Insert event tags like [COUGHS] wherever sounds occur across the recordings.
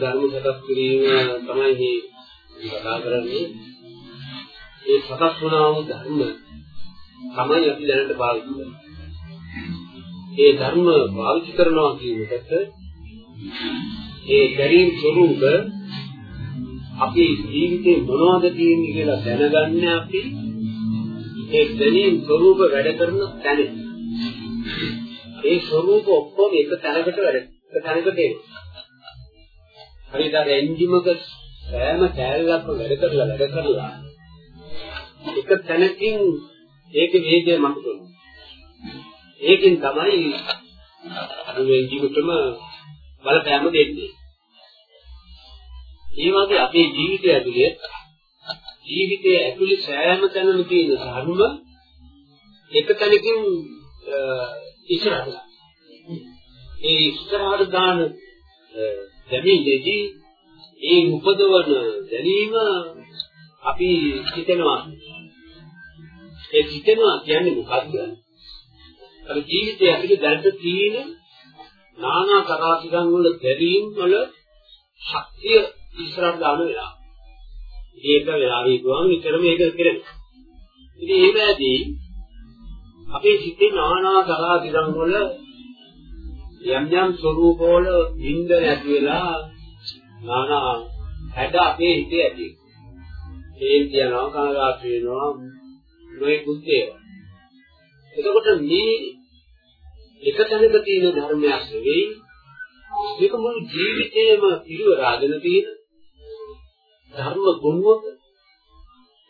ධර්ම සකස් කිරීම තමයි මේ කතා කරන්නේ. ඒ සකස් වුණා වූ ධර්ම තමයි අපි දැනට භාවිත කරන්නේ. ඒ ධර්ම භාවිත කරනවා කියන එකට ඒ දැරීම් ස්වરૂප අපේ ජීවිතේ මොනවද තියෙන්නේ කියලා දැනගන්න අපි ඒ දැරීම් ස්වરૂප වැඩ කරන තැන. ඒ ස්වરૂප ඔක්කොම එක තැනකට වැඩ තැනකට එනවා. හරියට අර එන්ජිමක සෑම කෑල්ලක්ම වැඩ කරලා වැඩ කරලා එක තැනකින් ඒක වේගය මතුවෙනවා ඒකෙන් තමයි මේ ජීවිතම බලපෑම දෙන්නේ. ඒ වගේ අපේ ජීවිතය ඇතුලේ ජීවිතයේ ඇතුලේ සෑම තැනම තියෙන ධර්ම එක තැනකින් ඉස්සරහට. ඒ ඉස්සරහට දාන දැනීමේදී ඒ උපදවන දැනීම අපි හිතනවා ඒ හිතනවා කියන්නේ මොකද්ද? අර ජීවිතය ඇතුලේ දැනට තියෙන නානා කරාසිකම් වල දැරීම් වල ශක්තිය ඉස්සරහට දාන වෙලාව. ඒක වෙලාව හිතුවම නිතරම ඒක කරනවා. ඉතින් ඒ වෙලාවේදී අපේ සිතේ නානා කරාසිකම් වල යම් යම් ස්වરૂප වල බින්ද නැති වෙලා නානා හැඩ අපේ හිතේ ඇති. ඒ කියනවා කනගාට වෙනවා නොයෙකුත් ඒවා. එතකොට මේ එක තැනක තියෙන ධර්මයක් නෙවෙයි මේක මුළු ජීවිතේම පිළිවරාගෙන තියෙන ධර්ම ගුණවක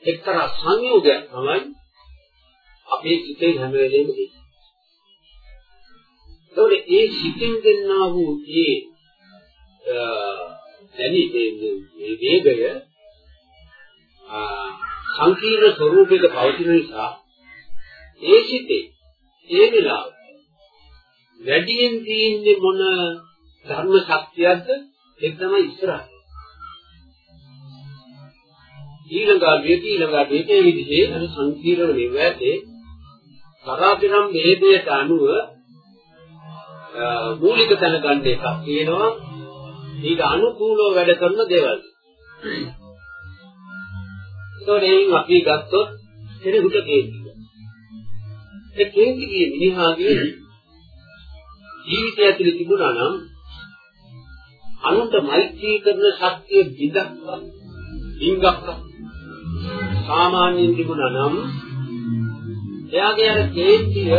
එක්තරා සංයෝගයක් තමයි අපේ සිතේ හැම වෙලේම තියෙන්නේ. ඒතකොට ඒ සිතින් දෙන්නා වූ ඒ දැනි මේ වේගය සංකීර්ණ ස්වરૂපයක පවතින නිසා ඒ සිතේ ඒ වෙලාව වැඩියෙන් තියෙන්නේ මොන ධර්ම ශක්තියක්ද ඒක තමයි ඉස්සරහ. ඊළඟාගේ ඊළඟාගේ මේ විදිහේ අර සංකීර්ණ නිවැරදේ තරාපිරම් ભેදයට අනුව මූලික දැනගන්න එකක් තියෙනවා ඊට අනුකූලව වැඩ කරන දේවල්. ඒතොරෙන් අපි ගත්තොත් කෙනෙකුට කේන්ති. ඒ කේන්ති කියේ මිනිහාගේ ජීවිතය ඇතුලේ තිබුණා නම් අනුන්ට මෛත්‍රී කරන ශක්තිය බිඳක්වත් ඉංගක්වත් සාමාන්‍යයෙන් තිබුණා නම් එයාගේ අර කේන්තිය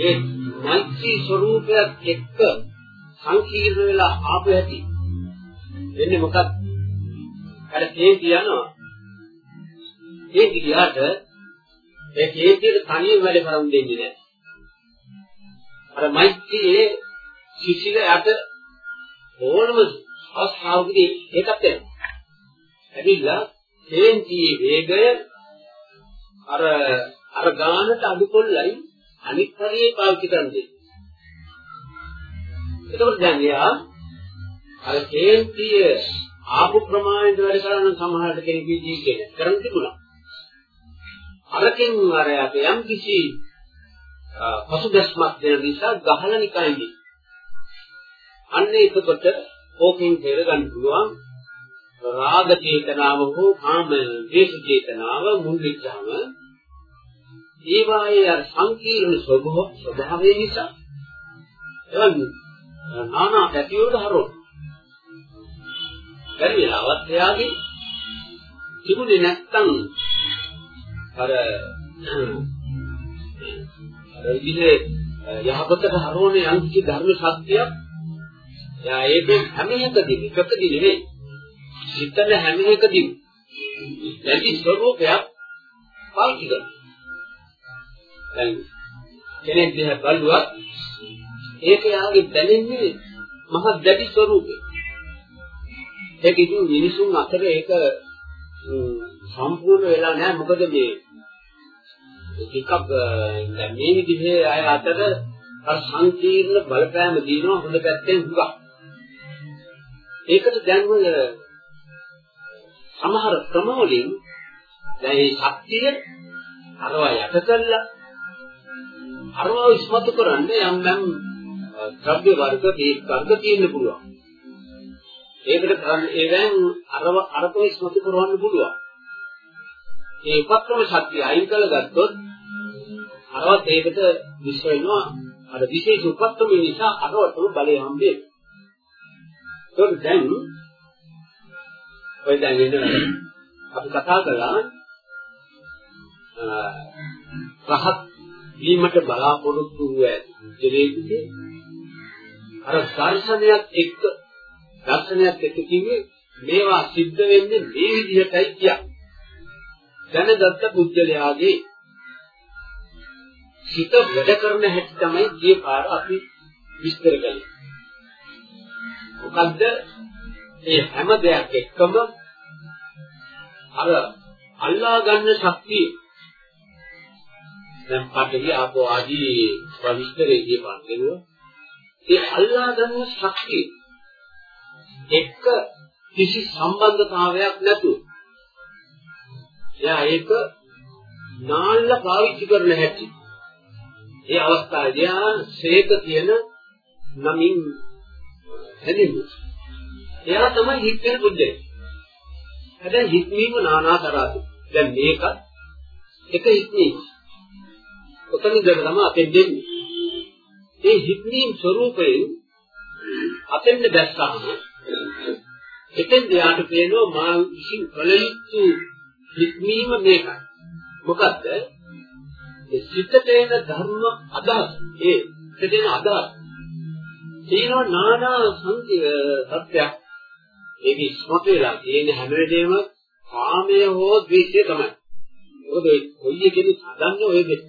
ඒ මෛත්‍රී ස්වરૂපයක් එක්ක සංකීර්ණ වෙලා ආපු ඇති වෙන්නේ මොකක්ද? අර කේන්ති යනවා. කේන්ති ගියාට ඒ කේන්තියට තනියෙන් වැඩ කරන් දෙන්නේ නැහැ. අර මෛත්‍රියේ සිසිල යට ඕනම අවස්ථාවකදී ඒකත් වෙනවා. ඇවිල්ලා හේන්තියේ වේගය අර අර ගානට අඩුකොල්ලයි අනිත් හරියේ පාවිච්චි කරන්නේ. එතකොට දැන් එයා අර හේන්තිය ආපු ප්‍රමාණයට වැඩ කරන සමහරට කෙනෙක් ජීවිතේ කරන් තිබුණා. අරකින් අර යම් කිසි පසුබැස්මක් දෙන නිසා ගහලා නිකන්දි. අන්න එතකොට ඕකෙන් පෙර ගන්න පුළුවන් රාග චේතනාව හෝ කාම දේශ චේතනාව මුල් වෙච්චාම ඒවායේ අර සංකීර්ණ ස්වභාවය නිසා එවන් නානා පැතිවලට හරවන. බැරි වෙලාවත් එයාගේ තිබුණේ නැත්තම් අර විදිහේ යහපතට හරවන යම් කිසි ධර්ම සත්‍යයක් යා ඒක හැම එකදීම එකකදී නෙවෙයි. සිතන හැම එකදීම නැති ස්වરૂපයක් පාවිච්චි කරනවා. දැන් කෙනෙක් දිහා බලුවත් ඒක යාගේ දැනෙන්නේ මහ දැඩි ස්වરૂපේ. ඒක ඉතින් මිනිසුන් අතර ඒක සම්පූර්ණ වෙලා නැහැ මොකද මේ ටිකක් දැන් මේ විදිහේ අය අතර අර සංකීර්ණ බලපෑම දිනන හොඳ පැත්තෙන් හුඟක්. ඒකට දැන් වල සමහර ක්‍රමවලින් දැන් මේ ශක්තිය අරවා යට කළා අරවා ඉස්මතු කරන්න යම් යම් ද්‍රව්‍ය වර්ග දේ වර්ග තියෙන්න පුළුවන්. ඒකට කරන්නේ ඒවෙන් අරව අරතෝ ඉස්මතු කරවන්න පුළුවන්. ඒ උපක්‍රම ශක්තිය අයින් කළගත්තොත් අරවත් ඒකට විශ්ව වෙනවා අර විශේෂ උපක්‍රම නිසා අරවටම බලය හම්බෙන්නේ. ඒක දැන් ඔය දැන් එන අපි කතා කළා රහත් වීමට බලාපොරොත්තු වූ ජීවිතේ අර දර්ශනයක් එක්ක දර්ශනයක් එක්ක කිව්වේ මේවා සිද්ධ වෙන්නේ මේ විදිහටයි කියන්නේ. දැනගත්ත පුද්ගලයාගේ හිත වැඩ කරන හැටි තමයි මේ පාර අපි විස්තර කළේ. මොකද්ද? මේ හැම දෙයක් එක්කම අර අල්ලා ගන්න ශක්තිය දැන් පඩේ ආපෝ ආදී විස්තරේ කියපන්. නේද? ඒ අල්ලා ගන්න ශක්තිය එක්ක කිසි සම්බන්ධතාවයක් නැතුව එයා ඒක නාල්ල පාවිච්චි කරන හැටි. ඒ අවස්ථාවේදී ආ ශේක කියන නමින් හැදෙන්නේ එයා තමයි හිත වෙන බුද්ධය හැබැයි හික්මීම নানা තරහද දැන් මේක එක හික්මීම ඔතන ඉඳලා තමයි අපෙන් දෙන්නේ ඒ හික්මීම් ස්වરૂපයෙන් අතෙන්ද දැස්සහම එතෙන් දෙයාට පේනවා මා විසින් කල යුතු හික්මීම මේකයි. මොකද්ද? ඒ සිතට එන ධර්ම අදහස් ඒ සිතට එන අදහස් තියෙනවා නානා සත්‍යයක් ඒක ඉස්මතු වෙලා තියෙන හැම වෙලේම කාමය හෝ ද්වේෂය තමයි. මොකද කොයි එකෙද හදන්නේ ඔය දෙක.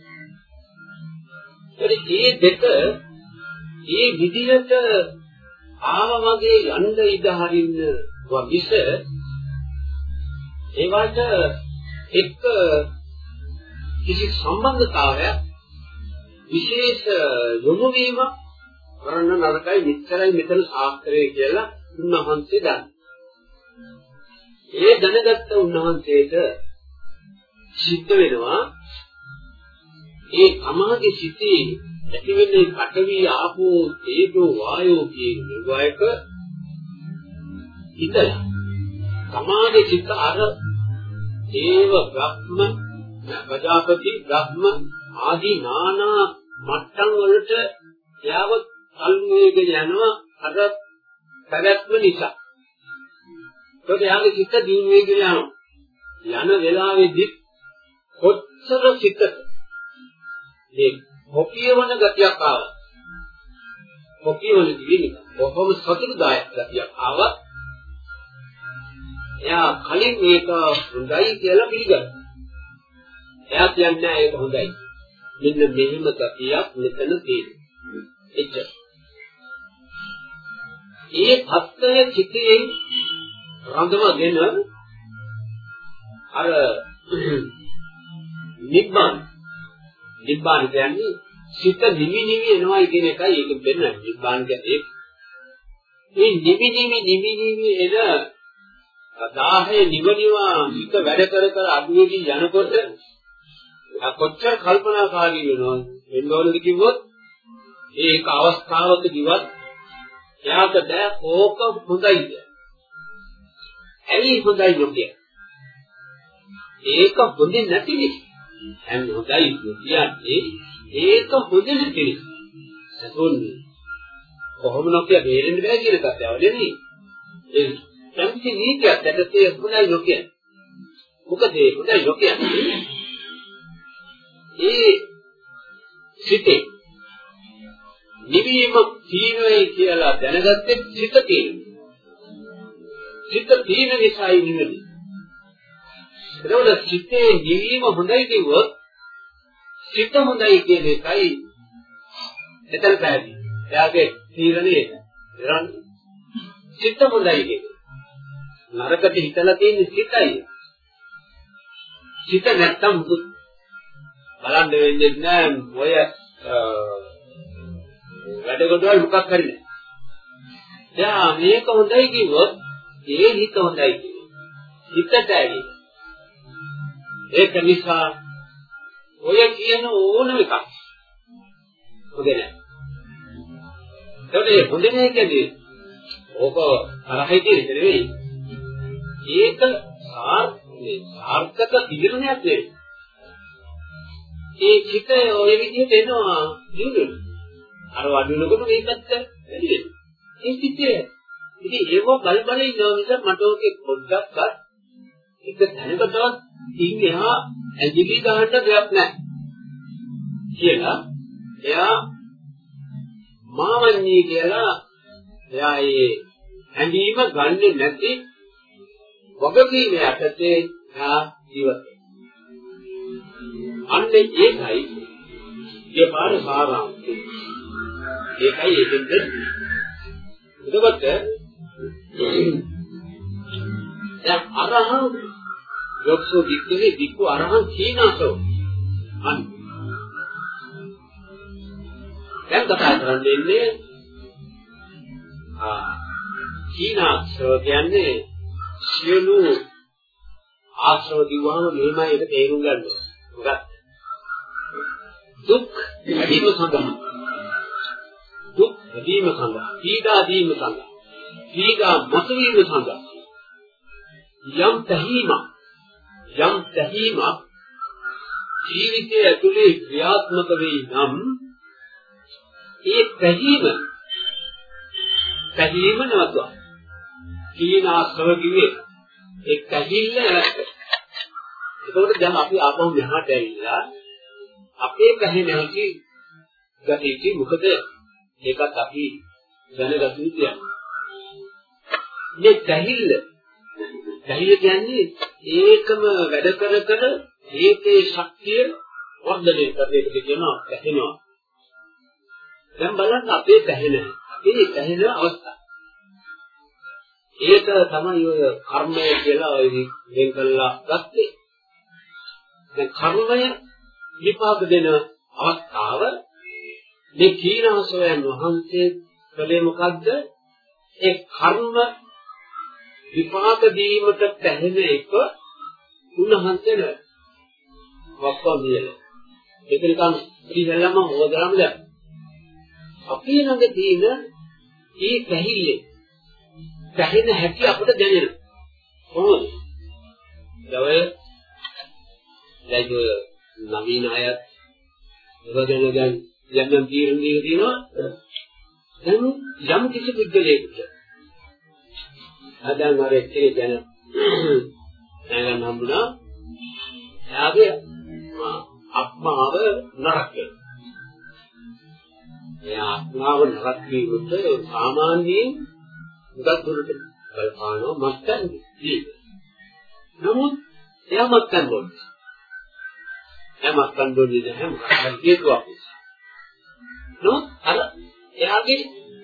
ඒ දෙක ඒ විදිහට ආව වගේ යන්න ඉඩ හරින්න වගිස ඒවට එක්ක කිසි සම්බන්ධතාවයක් විශේෂ යොමු වීම කරන්න නරකයි මෙච්චරයි මෙතන ශාස්ත්‍රය කියලා උන්වහන්සේ දන්න. ඒ දැනගත්ත උන්වහන්සේට සිද්ධ වෙනවා ඒ තමාගේ සිතේ ඇතිවෙන්නේ පඨවි ආපෝ තේජෝ වායෝ කියන නිවයක ඉඳලා තමාගේ සිත අර දේව බ්‍රහ්ම ප්‍රජාපති බ්‍රහ්ම ආදී නානා මට්ටම් වලට යාව අල්මේගෙන යනවා අර පැවැත්ම නිසා. ඒකට යාගේ සිත දින් වේගෙන යනවා. යන වෙලාවේදී කොච්චර සිතට මේ මොකියවන ගතියක් ආවා. මොකියවන දිවිනික බොහොම සතුටුදායක ගතියක් ආවා. එයා කලින් මේක හොඳයි කියලා පිළිගත්තා. එයා කියන්නේ ඒක හොඳයි. මෙන්න මෙහෙම ගතියක් මෙතන තියෙනවා. එච්චර. ඒ தත්ත්වය චිතේ රඳවගෙන අර නිබ්බාන නිබ්බාන කියන්නේ සිත නිවි නිවි එනවා කියන එකයි ඒක වෙන්නේ. නිබ්බාන කියන්නේ ඒක. මේ නිවි නිවි නිවි නිවි එන දාහේ නිවනිවා හිත වැඩ කර කර අඩුවේදී යනකොට කොච්චර කල්පනාකාරී වෙනවද? වෙන්න ඕනද කිව්වොත් ඒක අවස්ථාවක දිවත් එයාට බෑ ඕක හොඳයිද? ඇයි හොඳයි නොකිය ඒක හොඳේ නැති නිසා හැම හොඳයි කියන්නේ ඒක හොඳ නැති නිසා සතුන්නේ කොහොම නොකිය බේරෙන්න බෑ කියන කතාව නෙමෙයි ඒ යම්කිසි නීතියක් දැකතේ හොඳයි නොකිය මොකද ඒ හොඳයි නොකියන්නේ ඒ සිතේ නිවීම තීනවයි කියලා දැනගත්තේ සිත තියෙනවා. සිත තියෙන නිසායි නිවෙන්නේ. එතකොට සිතේ නිවීම හොඳයි කිව්වොත් සිත හොඳයි කියන එකයි එතන පැහැදිලි. එයාගේ තීරණය ඒක. කරන්නේ. සිත හොඳයි කියන්නේ. නරකට හිතලා තියෙන්නේ සිතයි. සිත නැත්තම් බලන්න වෙන්නේ නැහැ ඔය වැඩ කොටවල් මොකක් හරි නෑ. දැන් මේක හොඳයි කිව්වොත් ඒ හිත හොඳයි කිව්වොත් හිතට ඇලි. ඒක නිසා ඔය කියන ඕනම එකක් හොඳ නෑ. ඒකේ හොඳ නෑ කියන්නේ ඕක තරහයි කියන එක නෙවෙයි. ඒක සාර්ථක තීරණයක් නෙවෙයි. ඒ චිත ඔය විදිහට එනවා දිනුන. අර වඩිනකොට මේකත් වැඩි වෙනවා. ඒ චිතය. ඉතින් ඒව බල බල ඉන්නවා මිස මට ඔකේ පොඩ්ඩක්වත් එක තැනකටවත් ඉන් එහා ඇඟිලි ගහන්න දෙයක් නැහැ. කියලා එයා මාවන්නේ කියලා එයා ඒ ඇඟීම ගන්නෙ නැති වගකීම යටතේ එයා ජීවත් අන්නේ ඒකයි ඒ පාර සාරාංශය. ඒකයි ඒකෙන් දෙන්නේ. එතකොට දැන් අරහං යොක්සෝ වික්කේ වික්කු අරහං කීනාසෝ අන්න දැන් කතා කරන්නේ ආ කීනාසෝ කියන්නේ සියලු ආශ්‍රව දිවහම මෙහෙමයි ඒක තේරුම් ගන්න. මොකක්ද? දුක් වැඩිම සඳහා දුක් වැඩිම සඳහා පීඩා දීම සඳහා පීඩා මතුවීම සඳහා යම් තැහිම යම් තැහිම ජීවිතයේ ඇතුලේ ක්‍රියාත්මක වෙයි නම් ඒ තැහිම තැහිම නවත්වා කීනාස්ව කිව්වේ ඒ තැහිල්ල නැත්te එතකොට දැන් අපි ආපහු මෙහාට ඇවිල්ලා අපේ පැහැ නැති ගතියටි මොකද ඒකත් අපි දැනගත යුතුයි. මේ කැහිල්ල කැහිල්ල කියන්නේ ඒකම වැඩ කර කර ඒකේ ශක්තිය වර්ධනය කරන්නට කියනවා පැහැෙනවා. දැන් බලන්න අපේ පැහැෙන අපේ පැහැෙන අවස්ථාව. ඒක තමයි ඔය කර්මය කියලා ඔය වෙන් කළා ගත්තේ. දැන් කර්මය විපාක දෙන අවස්ථාව මේ කීනාසෝයන් වහන්සේ කලේ මොකද්ද? ඒ කර්ම විපාක දීමට පැහැෙන එක උන්වහන්සේ නෑ. වක්වා මියල. ඒක නිකන් ඉතින්ලම හොදරම දැන්. අපි ළඟ තියෙන මේ පැහිල්ලේ පැහැෙන හැටි අපට දැනෙනවා. කොහොමද? දැන් දැන් නවීන අයත් එවදෙන දැන් යම් යම් තීරණ දීලා තියෙනවා දැන් යම් කිසි පුද්ගලයෙකුට අදන් අර එක්කේ දැන දැනගන්න හම්බුණා. එයාගේ අත්මාව නරක එයා අත්මාව නරක වීමට සාමාන්‍යයෙන් මුදක් දුරට කල්පනාව මත්තන් දී නමුත් එයා මත්තන් බොන්නේ හැමක් කන්දෝන්නේ නැහැ මොකක්ද? හේතුවක්. නමුත් අර එයාගේ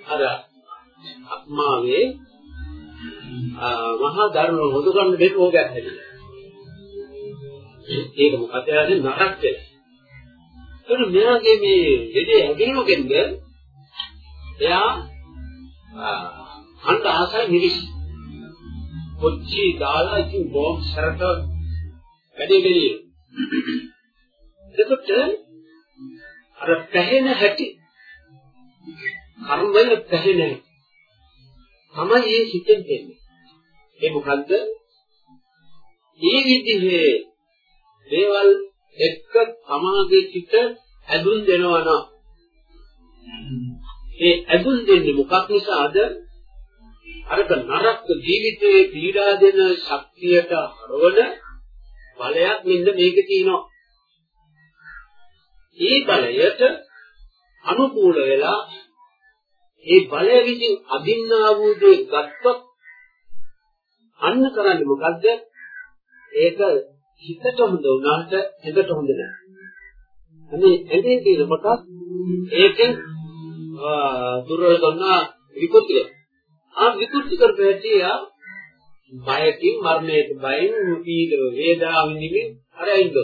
අර අත්මාවේ මහා ධර්ම හොදු ගන්න දෙන්න ඕකයක් හැදෙනවා ඒක මොකද එයාගේ නරක. වෙලා එතන මෙයාගේ මේ දෙදේ හැදෙනකෙන්ද එයා අන්ත ආසයි මිරිස් කොච්චි දාලා ඉතින් බෝම්බ් සරට වැඩි වෙලිය එතකොට අර පැහෙන හැටි කර්මය පැහෙන හැටි තමයි මේ සිතෙන් දෙන්නේ. ඒ මොකද්ද? මේ විදිහේ දේවල් එක්ක සමාගයේ සිට ඇදුන් දෙනවා නම් ඒ ඇදුන් දෙන්නේ මොකක් නිසාද? අරක නරක ජීවිතයේ පීඩා දෙන ශක්තියට හරවන බලයක් මෙන්න මේකේ තියෙනවා. ඒ බලයට අනුකූල වෙලා ඒ බලය විසින් අදින්නා වූ දේ ගත්තොත් අන්න කරන්නේ මොකද්ද? ඒක හිතට හොඳ වුණාට ඇඟට හොඳ නැහැ. අනේ ඇඟේ තියෙන කොටස් ඒකෙන් දුර්වල කරනවා විකෘති. ආ විකෘති කරපැටි යා බයකින් මරණයට බයෙන් පීඩ වේදනාව විඳින්න අර ඉන්න.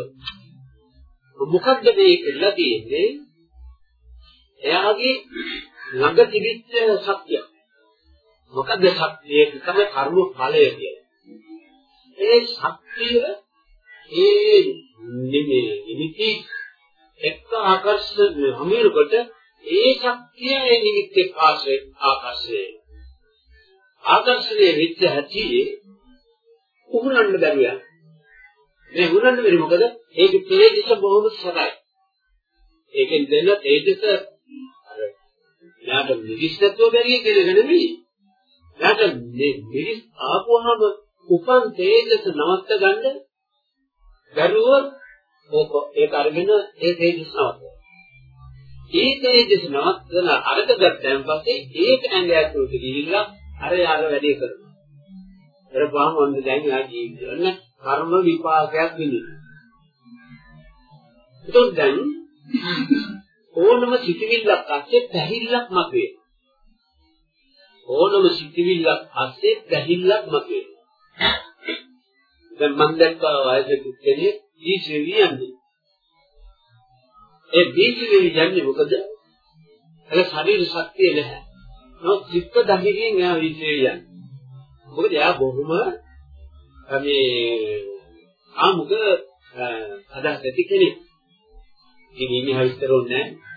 මොකද්ද මේ කියලා තියෙන්නේ? එයාගේ ළඟ තිබිච්ච සත්‍යය. මොකද්ද සත්‍යය? තමයි කර්ම ඵලය කියන්නේ. ඒ සත්‍යය ඒ නිමේ නිමිති එක්ක ආකර්ෂණ හමුවෙනකොට ඒ ශක්තිය ඒ නිමිත්තේ ආශ්‍රය ආකර්ෂණය. ආකර්ෂණය වෙච්ච හැටි උහුරන්න බැරුව. මේ උහුරන්න බැරි මොකද? ඒක තේජස බොහොම සරයි ඒකෙන් දෙන තේජස අර යාට මිදිස්සත්ව බැරි කියලා නෙමෙයි. යාට මේ මිදිස් ආපුවාම උපන් තේජස නවත්ත ගන්න බැරුව ඕක ඒක අරගෙන ඒ තේජස් නවත්ත ඒ තේජස් නවත්තන අරක ගත්තන් පස්සේ ඒක ඇඟ ඇතුළට ගිහිල්ලා අර යාර වැඩේ කරනවා. කරපුවාම ඔන්න දැන් යා ජීවිතවල කර්ම විපාකයක් විඳිනවා. එතකොට දැන් ඕනම සිතිවිල්ලක් අස්සේ පැහිල්ලක් මතුවේ. ඕනම සිතිවිල්ලක් අස්සේ පැහිල්ලක් මතුවේ. දැන් මම දැක්කා වයසක කෙනෙක් දීසෙවි යන්නේ. ඒ දීසෙවි යන්නේ මොකද? ඒක ශරීර ශක්තිය නැහැ. නෝ චිත්ත දහිරියෙන් එයා දීසෙවි යන්නේ. මොකද එයා බොහොම මේ ආමුක අදහස් ඇති කෙනෙක්. ඉතින් ඉන්නේ හවිස්තරුන්නේ නැහැ.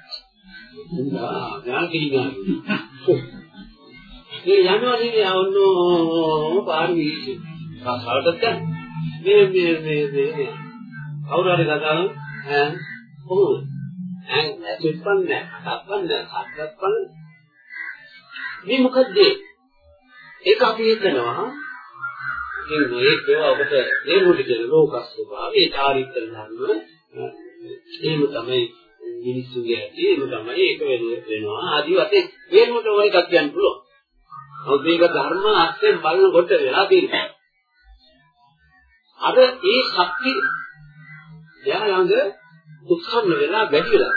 යා කිරිගා. ඒ යනවානේ ආවන්නෝ පාර වීසි. කාසාලකට මේ මේ මේ මේ කවුරු හරි කතාව ඈ කොහොමද? ඈ ඇතුල්පන්නේ අත්පන්නේ අත්පන්නේ මේ මොකද්ද? ඒක අපි හිතනවා. ඉතින් මේක ඔබට මේ මුලි කියන ලෝක ස්වභාවය චාරිත්‍ර ධර්ම එහෙම තමයි මිනිස්සුගේ ඇති එහෙම තමයි ඒක වෙනවා. ආදි වශයෙන් මේකට ඕන එකක් කියන්න පුළුවන්. නමුත් මේක ධර්ම අස්යෙන් බලනකොට වෙලා තියෙනවා අර ඒ ශක්තිය එයා ළඟ උත්සන්න වෙලා වැඩි වෙලා.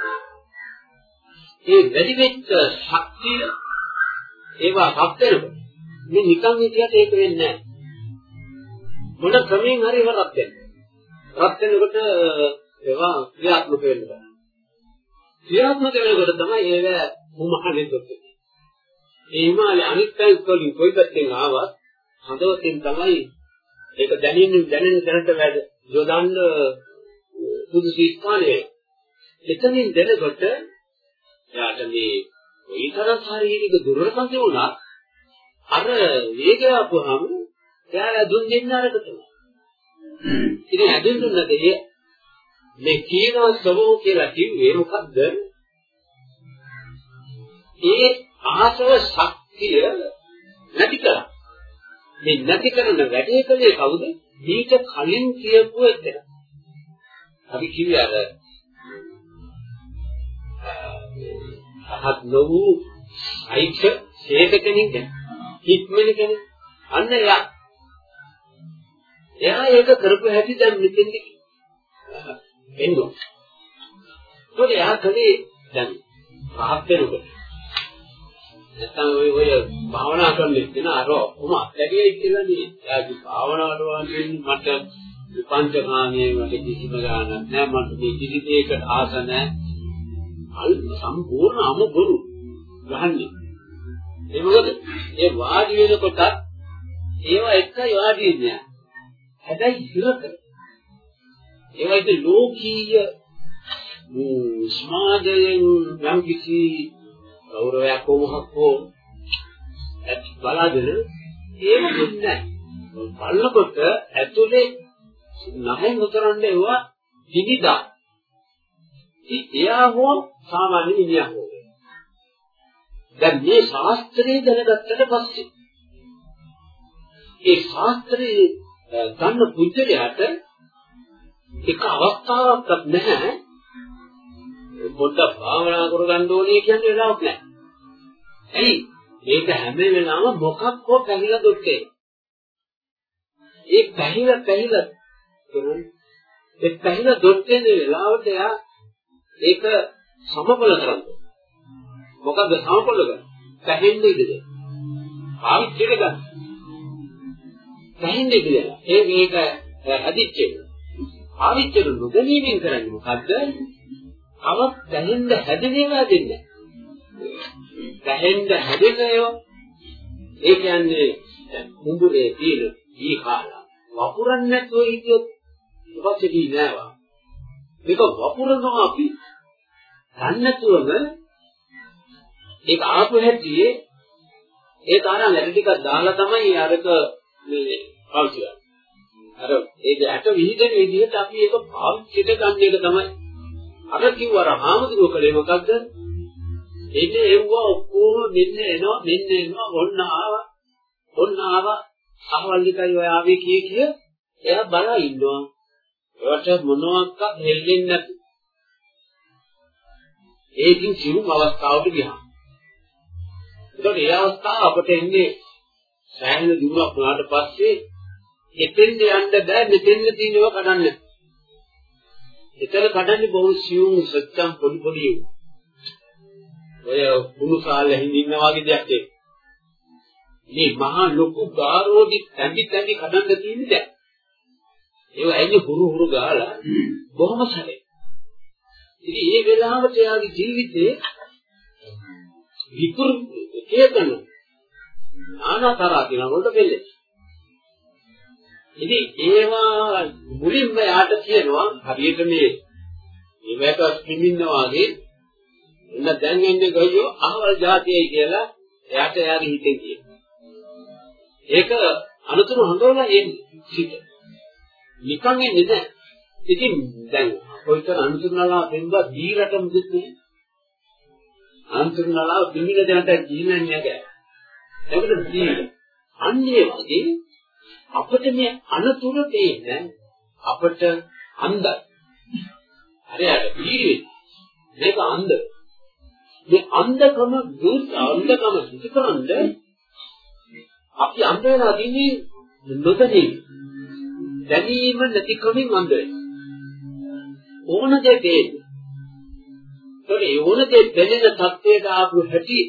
ඒ වැඩි වෙච්ච ශක්තිය ඒවා හත් වෙනකොට මේ නිකන් හිතියට ඒක වෙන්නේ නැහැ. මොන ක්‍රමයෙන් හරි ඒවා රත් වෙනවා. රත් වෙනකොට ඒවා ක්‍රියාත්මක වෙනවා. ක්‍රියාත්මක වෙනකොට තමයි ඒවා උමහලෙන් දෙන්නේ. ඒ හිමාලය අනිත් පැයි වලින් කොයි පැත්තෙන් ආවත් හදවතින් තමයි ඒක දැනෙන්නේ දැනෙන තැනට වැඩ යොදන්න සුදුසු ස්ථානය. එතනින් දැනකොට යාට මේ ඊතරම් ශාරීරික දුර්වලකම් තිබුණා අර වේගය ආපුවාම එයාලා දුන් දෙන්න අරකට. ඉතින් ඇදුන් දුන්නද ඒ මේ කීනවා සමෝ කියලා කිව්වේ මොකද්ද? ඒ ආසව ශක්තිය නැති කරා. මේ නැති කරන වැඩේ කලේ කවුද? ඊට කලින් කියපු එක. අපි කිව්වේ අර අහත් නොවු අයිච්ච හේත කෙනෙක් හික්මන කෙනෙක් අන්න එයා එයා ඒක කරපු හැටි දැන් මෙතෙන්ද එන්නෝ ඒකෝ එයා කලේ දැන් පහත් වෙනකොට නැත්නම් ඔය ඔය භාවනා කරන ඉතින අර ඔහොම අත්දැකීම් කියලා නේ. එයාගේ භාවනාවට වගේ මට පංචකාමයේ වල කිසිම ගානක් නෑ මට මේ කිසි දෙයකට ආස නෑ අල් සම්පූර්ණ අමුබුරු ගහන්නේ. ඒ මොකද? ඒ වාඩි වෙනකොට ඒවා එකයි වාඩි වෙන්නේ හැබැයි හිරක. ඒවා ඉතින් ලෝකීය සමාජයෙන් යම් කිසි ගෞරවයක් වුණක් හෝ බලාගෙන ඒක දුන්නේ නැහැ බලනකොට ඇතුලේ නැහැ නොකරන්න ඒවා දිවිදා. එයා හෝ සාමාන්‍ය මිනිහා හෝ. දැන් මේ ශාස්ත්‍රයේ දැනගත්තට පස්සේ ඒ ශාස්ත්‍රයේ ගන්න පුද්ගලයාට එක අවස්ථාවක්වත් නැහැ පොඩ්ඩක් භාවනා කරගන්න ඕනේ කියන වෙලාවක් නැහැ. ඇයි? මේක හැම වෙලාවම මොකක් හෝ පැහිලා දුක්කේ. ඒ පැහිලා පැහිලා කරන්නේ. ඒ පැහිලා දොස් වෙන වෙලාවට එයා ඒක සමබල කරන්නේ. මොකද සමකොල්ල ගන්න. පැහෙන්න ඉඩද. පාවිච්චිට ගන්න. පැහෙන්න ඉඩද. ඒ මේක හැදිච්ච එක. පාවිච්චිට නොගැනීමෙන් කරන්නේ මොකද්ද? අවත් පැහෙන්න හැදෙන ඒවා දෙන්නේ. පැහෙන්න හැදෙන ඒවා ඒ කියන්නේ කුඹුරේ තියෙන දී කාලා වපුරන්නේ නැතුව හිටියොත් ඉවසෙදී නෑවා. මේක වපුරනවා අපි දන්නතුවම ඒක ආපු හැටියේ ඒ තරම් ඇට ටිකක් දාලා තමයි අරක මේ පාවිච්චි කරන්නේ. අර ඒක ඇට විහිදෙන විදිහට අපි ඒක පාවිච්චිට ගන්න එක තමයි. අර කිව්වර හාමුදුරුවෝ කලේ මොකද්ද? එන්නේ එව්වා ඔක්කොම මෙන්න එනවා මෙන්න එනවා ඔන්න ආවා ඔන්න ආවා අහවල් එකයි ඔය ආවේ කිය කිය එයා බලා ඉන්නවා ඒවට මොනවාක්වත් හෙල්ලෙන්නේ නැතු ඒකින් සිවුම් අවස්ථාවට ගියා එතකොට ඒ අවස්ථාව අපට එන්නේ සෑහෙන දුරක් වුණාට පස්සේ එතෙන්ද යන්න බෑ මෙතෙන්ද තියෙනව කඩන්න. එතන කඩන්නේ බොහොම සියුම් සත්‍යම් පොඩි පොඩි ඒවා. ඔය කුණු කාලේ හින්දින්න වගේ දෙයක් ඒක. මේ මහා ලොකු ගාරෝඩි තැඹි තැඹි කඩන්න තියෙන දෙයක්. ඒව ඇන්නේ හුරු හුරු ගාලා බොහොම සැලේ. ඉතින් මේ වෙලාවට යාගේ ජීවිතේ විකුරු හේතන නානතරා කියන වලට දෙන්නේ. ඉතින් ඒවා මුලින්ම යාට කියනවා හරියට මේ මේකට පිමින්නා වගේ එන්න දැන් එන්නේ ගොයියෝ අහවල් જાතියයි කියලා එයාට එයාගේ හිතෙන් කියනවා. ඒක අනුතුරු හඳවලා එන්නේ සිට. නිකන් එන්නේ නැහැ. ඉතින් දැන් කොයිතර අනුතුරුනලා දෙන්නවා දීරට මුදුත් නේ. අනුතුරුනලා පිළිල දෙනට ජීවන්නේ නැහැ. ඒකට දීර. අන්නේ වගේ අපිට මේ අනුතුරු තේින්න අපිට අන්දයි. හරියට දීරේ මේක අන්දයි. මේ අන්ධකම දුක් අන්ධකම සිදුකරනද අපි අන්ධ වෙලා තින්නේ නොදැනී දැනීම නැති ක්‍රමෙන් අන්ධ වෙනවා ඕන දෙයක් දෙන්නේ. ඒ ඕන දෙයක් දැනෙන තත්ත්වයට ආපු හැටි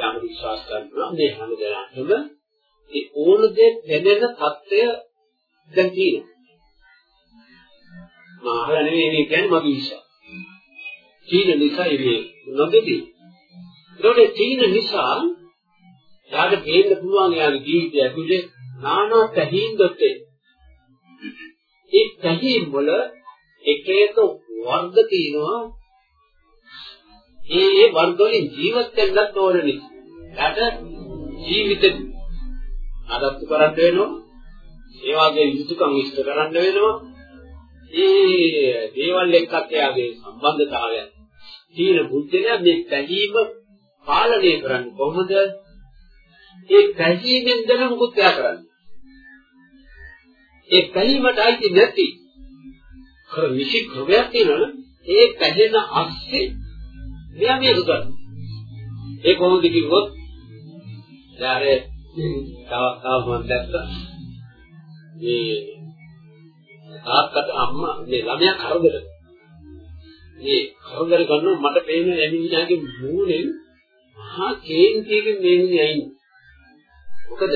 යම් විශ්වාස කරනවා. මේ හැම දෙනාටම ඒ ඕන දෙයක් දැනෙන තත්ත්වය දැන් තියෙනවා මා අහලා නෙවෙයි මේ කියන්නේ මගේ විශ්වාස තීන නිසා මේ නොදෙදී. ඒකට තීන නිසා යාට දෙන්න පුළුවන් යාගේ ජීවිතය ඇතුලේ নানা තැහින් දෙත්තේ. ඒ තැහින් වල එක එක වර්ග තියෙනවා. ඒ ඒ වර්ග වලින් ජීවත් වෙන්නත් ඕන නිසා. යාට ජීවිත අදත්තු කරන්න වෙනවා. ඒ වගේ යුතුයකම් ඉෂ්ට කරන්න වෙනවා. ඒ දේවල් එක්කත් එයාගේ සම්බන්ධතාවයන් තීන බුද්ධිය මේ පැහැදීම පාලනය කරන්නේ කොහොමද? ඒ පැහැදීමෙන් දැන මොකුත් එයා කරන්නේ. ඒ පැහැදීමට අයිති නැති කර නිසි ක්‍රමයක් තියෙනවනේ ඒ පැහැදෙන අස්සේ මෙයා මේක කරනවා. ඒ කොහොමද කිව්වොත් ඊට තව තව මම දැක්කා මේ තාත්තට අම්මා මේ ළමයා කරදර මේ කරදර කරනවා මට පේන ඇමිනියාගේ මූණෙන් මහා කේන්තියකින් මේ මිනිහා ඉන්නේ. මොකද?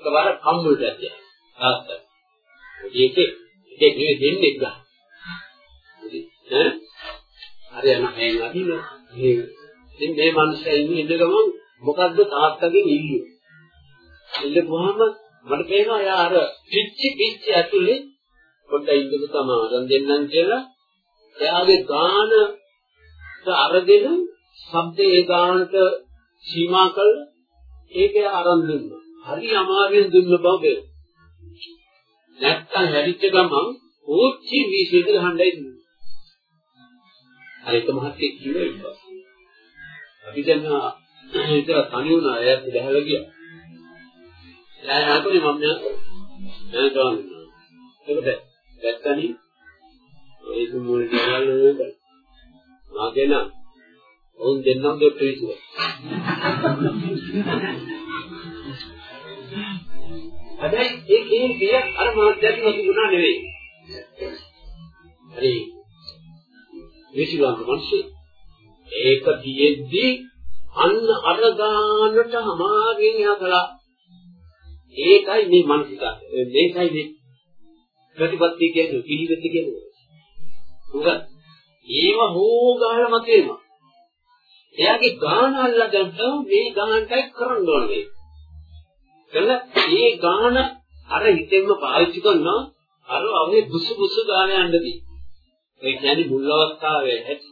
එකවර කම්මුල්ට ඇත්තේ. තාත්තා. ඒකේ ඒක නේ දෙන්නේ ගා. ඈ? හරි යන මේ නදින මේ ඉතින් මේ මනුස්සයා ඉන්නේ ඉඳ ගමන් මොකද්ද තාත්තගෙන් ඉල්ලුවේ. ඉල්ලුවාම මට පේනවා යා අර පිච්චි පිච්චි ඇතුලේ පොඩ්ඩක් ඉඳපු තමයි අරන් දෙන්නම් කියලා එයාගේ ගාන අරගෙන ශබ්දේ ඒ ගානට සීමා කළ ඒකේ ආරම්භ දුන්නා. හරි අමාරුවෙන් දුන්න බව බැලුවා. නැත්තම් හැදිච්ච ගමන් ඕච්චි වීසෙද ගහන්නයි දුන්නේ. අර එක මහත්තයෙක් කිව්වා ඊට පස්සේ. අපි දැන් ඉතල තනි වුණා එයාත් දැහැලා ගියා. එයා හතුනේ මම නෑ නෑ ඒක දැක්කනේ ඒක මුල් දේවල් නේද? මාගෙන ඔවුන් දෙන්නම් දෙප්ප විසුව. හැබැයි ඒ කියන කිය අර මාත්‍යත් නොතිබුණා නෙවෙයි. හරි. විශ්වාස මිනිස්සු ඒක තියෙද්දි අන්න අර ගානට හමාගෙන යකලා ඒකයි මේ මානසික මේකයි මේ ප්‍රතිපත්ති කියන්නේ පිළිවෙත් කියන්නේ. උගත් ඒව හෝ ගහලා මතේනවා එයාගේ ගාන අල්ලගන්න මේ ගානටයි කරන්න ඕනේ කළ ඒ ගාන අර හිතෙන්ම පාවිච්චි කරනවා. අර අවනේ බුසු බුසු ගාන යන්නදී ඒ කියන්නේ මුල් අවස්ථාවේ ඇති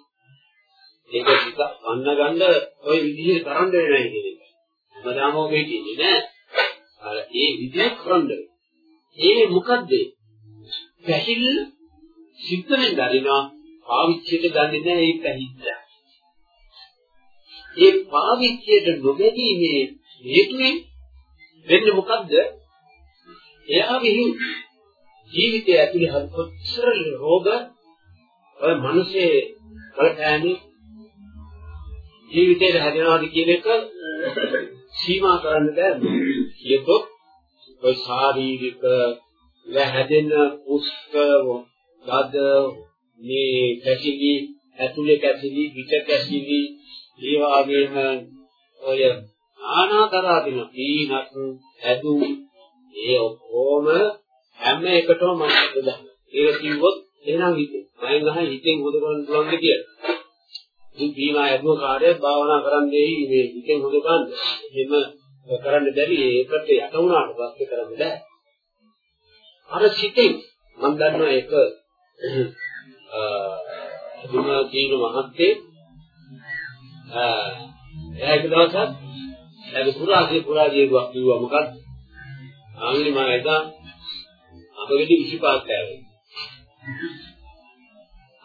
ඒක හිත අන්න ගන්න ওই විදිහට කරන්න වෙනයි කියන එක. හැමදාම ඔබ කියන්නේ නෑ. අර ඒ විදිහට කරන්න. ඒ මොකද්ද? පැහිල් සිද්ධෙන් දරිනවා පාවිච්චියට ගන්නේ නෑ ඒ පැහිල්ල. ඒ පාවිච්චියට නොගැනීමේ හේතුවෙන් වෙන්නේ මොකද්ද? එයා විහිං ජීවිතය ඇතුලේ හරි කොච්චර රෝග ඔය මිනිස්සේ බලපෑමේ ජීවිතේට හැදෙනවාද කියන එක [COUGHS] සීමා කරන්න බෑ. කියතොත් ඔය ශාරීරික හැදෙන උස්ක ගද මේ කැසිලි ඇතුලේ කැසිලි පිට කැසිලි ඒ වගේම ඔය ආනාතරාදින පීනක් ඇදු ඒ ඔක්කොම හැම එකටම මම හදලා ඒක කිව්වොත් එහෙනම් හිතේ. මම ගහ හිතෙන් හොද කරන්න පුළුවන්ද කියලා ඉතින් දීනා යදුව කාර්යය භාවනා කරන්නේ මේ හිතෙන් හොද ගන්න. එහෙම කරන්න බැරි ඒකට යට වුණාට පස්සේ කරන්න බෑ. අර සිතෙන් මම දන්නවා ඒක අ දුම දීන මහත්තේ අ ඒක දවසක් ඒක පුරාදී පුරාදීවක් කිව්වා මොකක්ද? ආන්නේ මම එදා අපගෙඩි 25ක් ආවේ.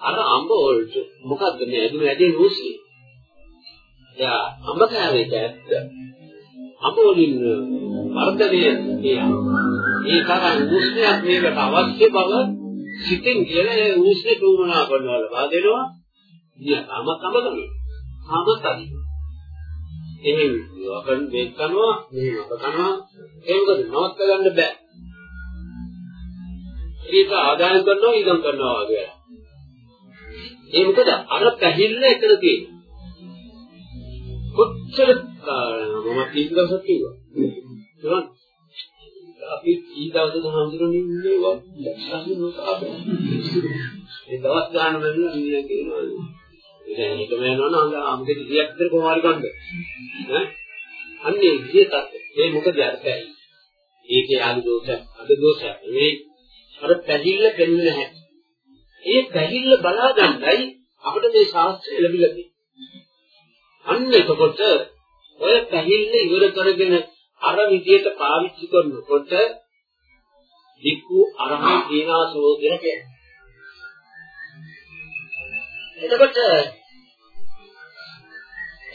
අර අඹ වලට මොකද්ද මේ ඇදුම ඇදේ නෝසිය. එයා අඹ කෑවේ ඇත්ත. අඹ වලින් වර්ධනය තියා. ඒ තරම් උෂ්ණයක් මේකට අවශ්‍ය බව සිතින් කියලා ඒ උෂ්ණ තුමනා කරනවා ලබා දෙනවා. ඉතින් අම තම තමයි. සමතයි. එහෙම වකන් මේක කරනවා මෙහෙම කරනවා ඒ මොකද නවත්ත ගන්න බෑ. ඒක ආදායම් කරනවා ඊගම් කරනවා වගේ. ඒ මොකද අර පැහිල්ල එතන තියෙනවා. කොච්චර මම කී දවසක් කිව්වා. නේද? අපි කී දවසද හඳුරන්නේ ඉන්නේ වා ලක්ෂණ නොසාබේ. ඒ දවස් ගන්න බැලුවා නිය කියනවා. ඉතින් ඒකම යනවා නම් අම්කේ 30ක් විතර කොහොම හරි ගන්නද? ඈ? අන්නේ විදිහට ඒ මොකද අර්ථයයි. ඒකේ ආදි දෝෂ අද දෝෂ මේ අර පැහිල්ල පෙන්වෙන්නේ නැහැ. ඒ පැහිල්ල බලා ගන්නයි අපිට මේ ශාස්ත්‍රය ලැබිලා තියෙන්නේ. අන්න එතකොට ඔය පැහිල්ල ඉවර කරගෙන අර විදියට පාවිච්චි කරනකොට වික්ඛු අරහං දීනාසෝ කියලා කියන්නේ. එතකොට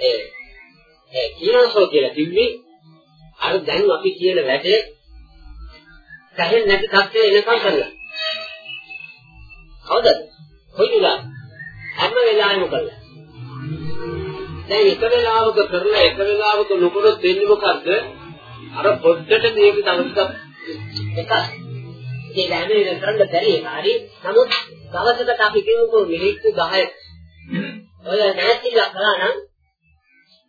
ඒ ඒ දීනාසෝ කියලා කිව්වේ අර දැන් අපි කියන වැඩේ පැහෙන්නේ නැති තත්ත්වය එනකම් කරලා. හවුද? කොයි විලා? හැම වෙලාවෙම කළා. දැන් එක වෙලාවක කරලා එක වෙලාවක නොකරොත් වෙන්නේ මොකද්ද? අර පොඩ්ඩට මේක තවස්සක් එක ඒ දැනෙන කරන්න බැරි එක හරි. නමුත් දවසකට අපි කියමුකෝ මිනිත්තු 10 ඔය නැතිලා කළා නම්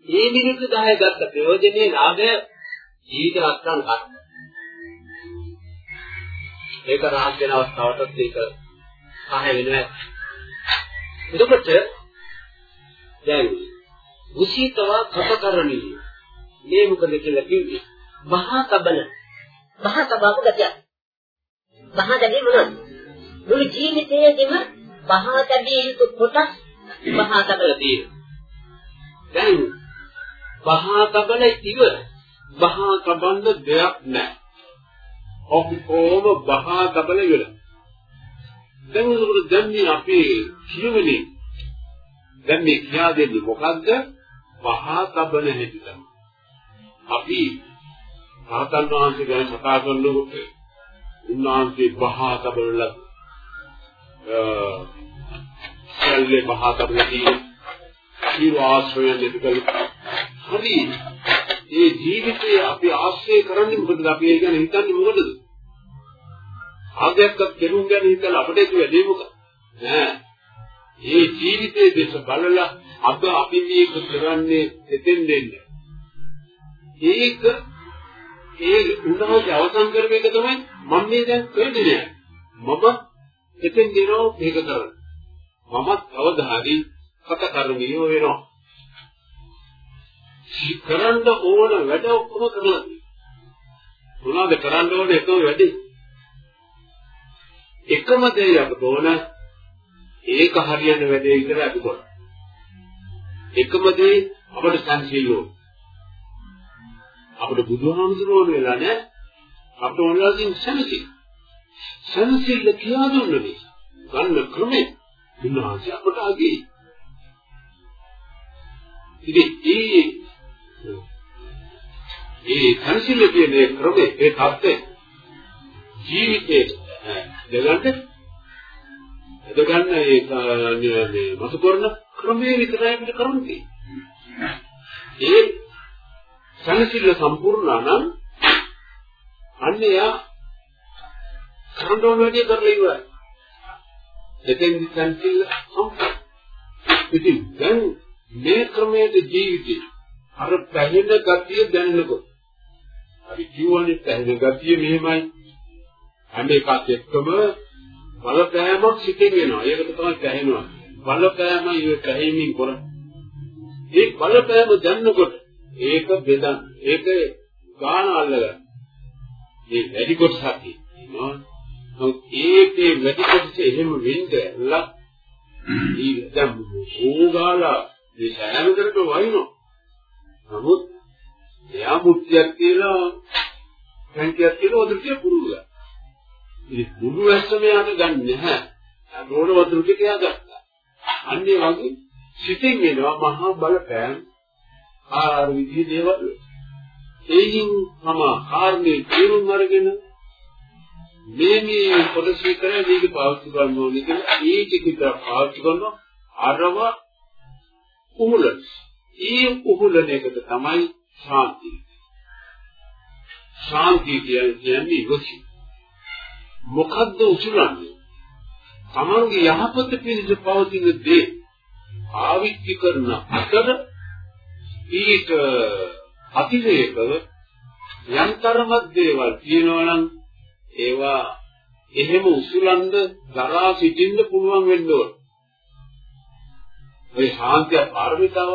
මේ මිනිත්තු 10 ගත්ත ප්‍රයෝජනේ ලාභය ජීවිත රක්ෂණ ගන්න. ඒක රාජ්‍ය වෙන අවස්ථාවටත් ඒක සහය වෙනවා. එතකොට දැන් උසිතව කපකරණී මේ මොකද කියලා කිව්වේ? මහා කබල මහා කබාපු ගතිය මහා දැඩි මොනවද? මුළු ජීවිතයේදීම මහා දැඩි යුතු කොටස් මහා කබල තියෙනවා. දැන් මහා කබල ඉවර මහා කබන්න දෙයක් නැහැ. ඔක්කොම මහා කබල ඉවරයි දැන් උනකොට දැන් මේ අපේ කියවනේ දැන් මේ කියා දෙන්නේ මොකද්ද? පහා තබන හැටි තමයි. අපි රහතන් වහන්සේ ගැන කතා කරනකොට උන්වහන්සේ පහා තබන ලද සල්ලේ පහා තබන තියෙන ඊළු ආශ්‍රය දෙකල හරි ඒ ජීවිතේ අපි ආශ්‍රය කරන්නේ මොකද අපි ඒ ගැන හිතන්නේ මොකටද? ආගයක්වත් කෙරුම් ගැන හිතලා අපිට ඒක වැඩි මොකද? නෑ. ඒ ජීවිතයේ දෙස බලලා අද අපි මේක කරන්නේ එතෙන් දෙන්න. ඒක ඒ උන්වහන්සේ අවසන් කරපු එක තමයි මම මේ දැන් කරන්නේ මම එතෙන් දෙනවා මේක කරන්න. මමත් අවදාහරි කත කර්මියෝ වෙනවා. කරන්න ඕන වැඩ ඔක්කොම කරලා මොනවද කරන්න ඕන එකම වැඩේ එකම දේ අපට ඕන ඒක හරියන වැඩේ විතර අපි කරා එකම දේ අපට සංසිල්ලෝ අපිට බුදුහාමුදුරුවෝ වෙලා නැහැ. අපිට ඕනලාකින් සැනසෙල් සැනසෙල්ල කියා දුන්නේ ගන්න ක්‍රමේ විනාශය අපට අගේ ඉතින් ඒ ඒ සැනසෙල්ල කියන ක්‍රමේ ඒ தත්ත්වය ජීවිතේ දෙගන්න දෙගන්න ඒ මේ මතු කරන ක්‍රමයේ විතරයි අපිට කරන්න තියෙන්නේ. ඒ සංසිල්ල සම්පූර්ණ නම් අන්නේ යා කරඬෝන වැඩි කරලා ඉවරයි. එතෙන් සංසිල්ල සම්පූර්ණ. ඉතින් දැන් මේ ක්‍රමයේ ජීවිතේ අර පැහැෙන ගතිය දැනෙනකොට අපි කියවනේ පැහැෙන ගතිය මෙහෙමයි හැම එකක් එක්කම බලපෑමක් සිටින් වෙනවා. ඒකට තමයි පැහැෙනවා. බලපෑම ඒ පැහැීමෙන් කරන්නේ. ඒ බලපෑම දැනනකොට ඒක බෙදන්න. ඒක ගාන අල්ලගන්න. මේ වැඩි කොටසක් තියෙනවා. නමුත් ඒකේ වැඩි කොටස එහෙම වෙන්න ඇල්ල ඊ දැන් ඕගාලා මේ සෑම කරට වයින්නවා. නමුත් එයා මුත්‍යක් කියලා සංකේතයක් කියලා ඔදෘතිය පුරුදුලා. ඉතින් මුළු ඇස්සම යාට ගන්න නැහැ. රෝණ වතුර ටික යා ගත්තා. අන්නේ වගේ සිතින් එනවා මහා බලපෑම් ආර විදිහේ දේවල්. ඒකින් මම කාර්මේ තේරුම් අරගෙන මේ මේ කොටස විතරයි මේක පාවිච්චි කරන්න ඕනේ කියලා ඒක විතර පාවිච්චි කරනවා අරව උහුලන. ඒ උහුලන එකට තමයි ශාන්තිය. ශාන්තිය කියන්නේ ඉවසීම. මොකද්ද උසුලන්නේ? තමන්ගේ යහපත පිණිස පවතින දේ ආවිච්චි කරන අතර ඊට අතිරේකව යන්තරමත් දේවල් තියෙනවා නම් ඒවා එහෙම උසුලන්ද දරා සිටින්න පුළුවන් වෙන්න ඕන. ඒ ශාන්තිය පාරමිතාව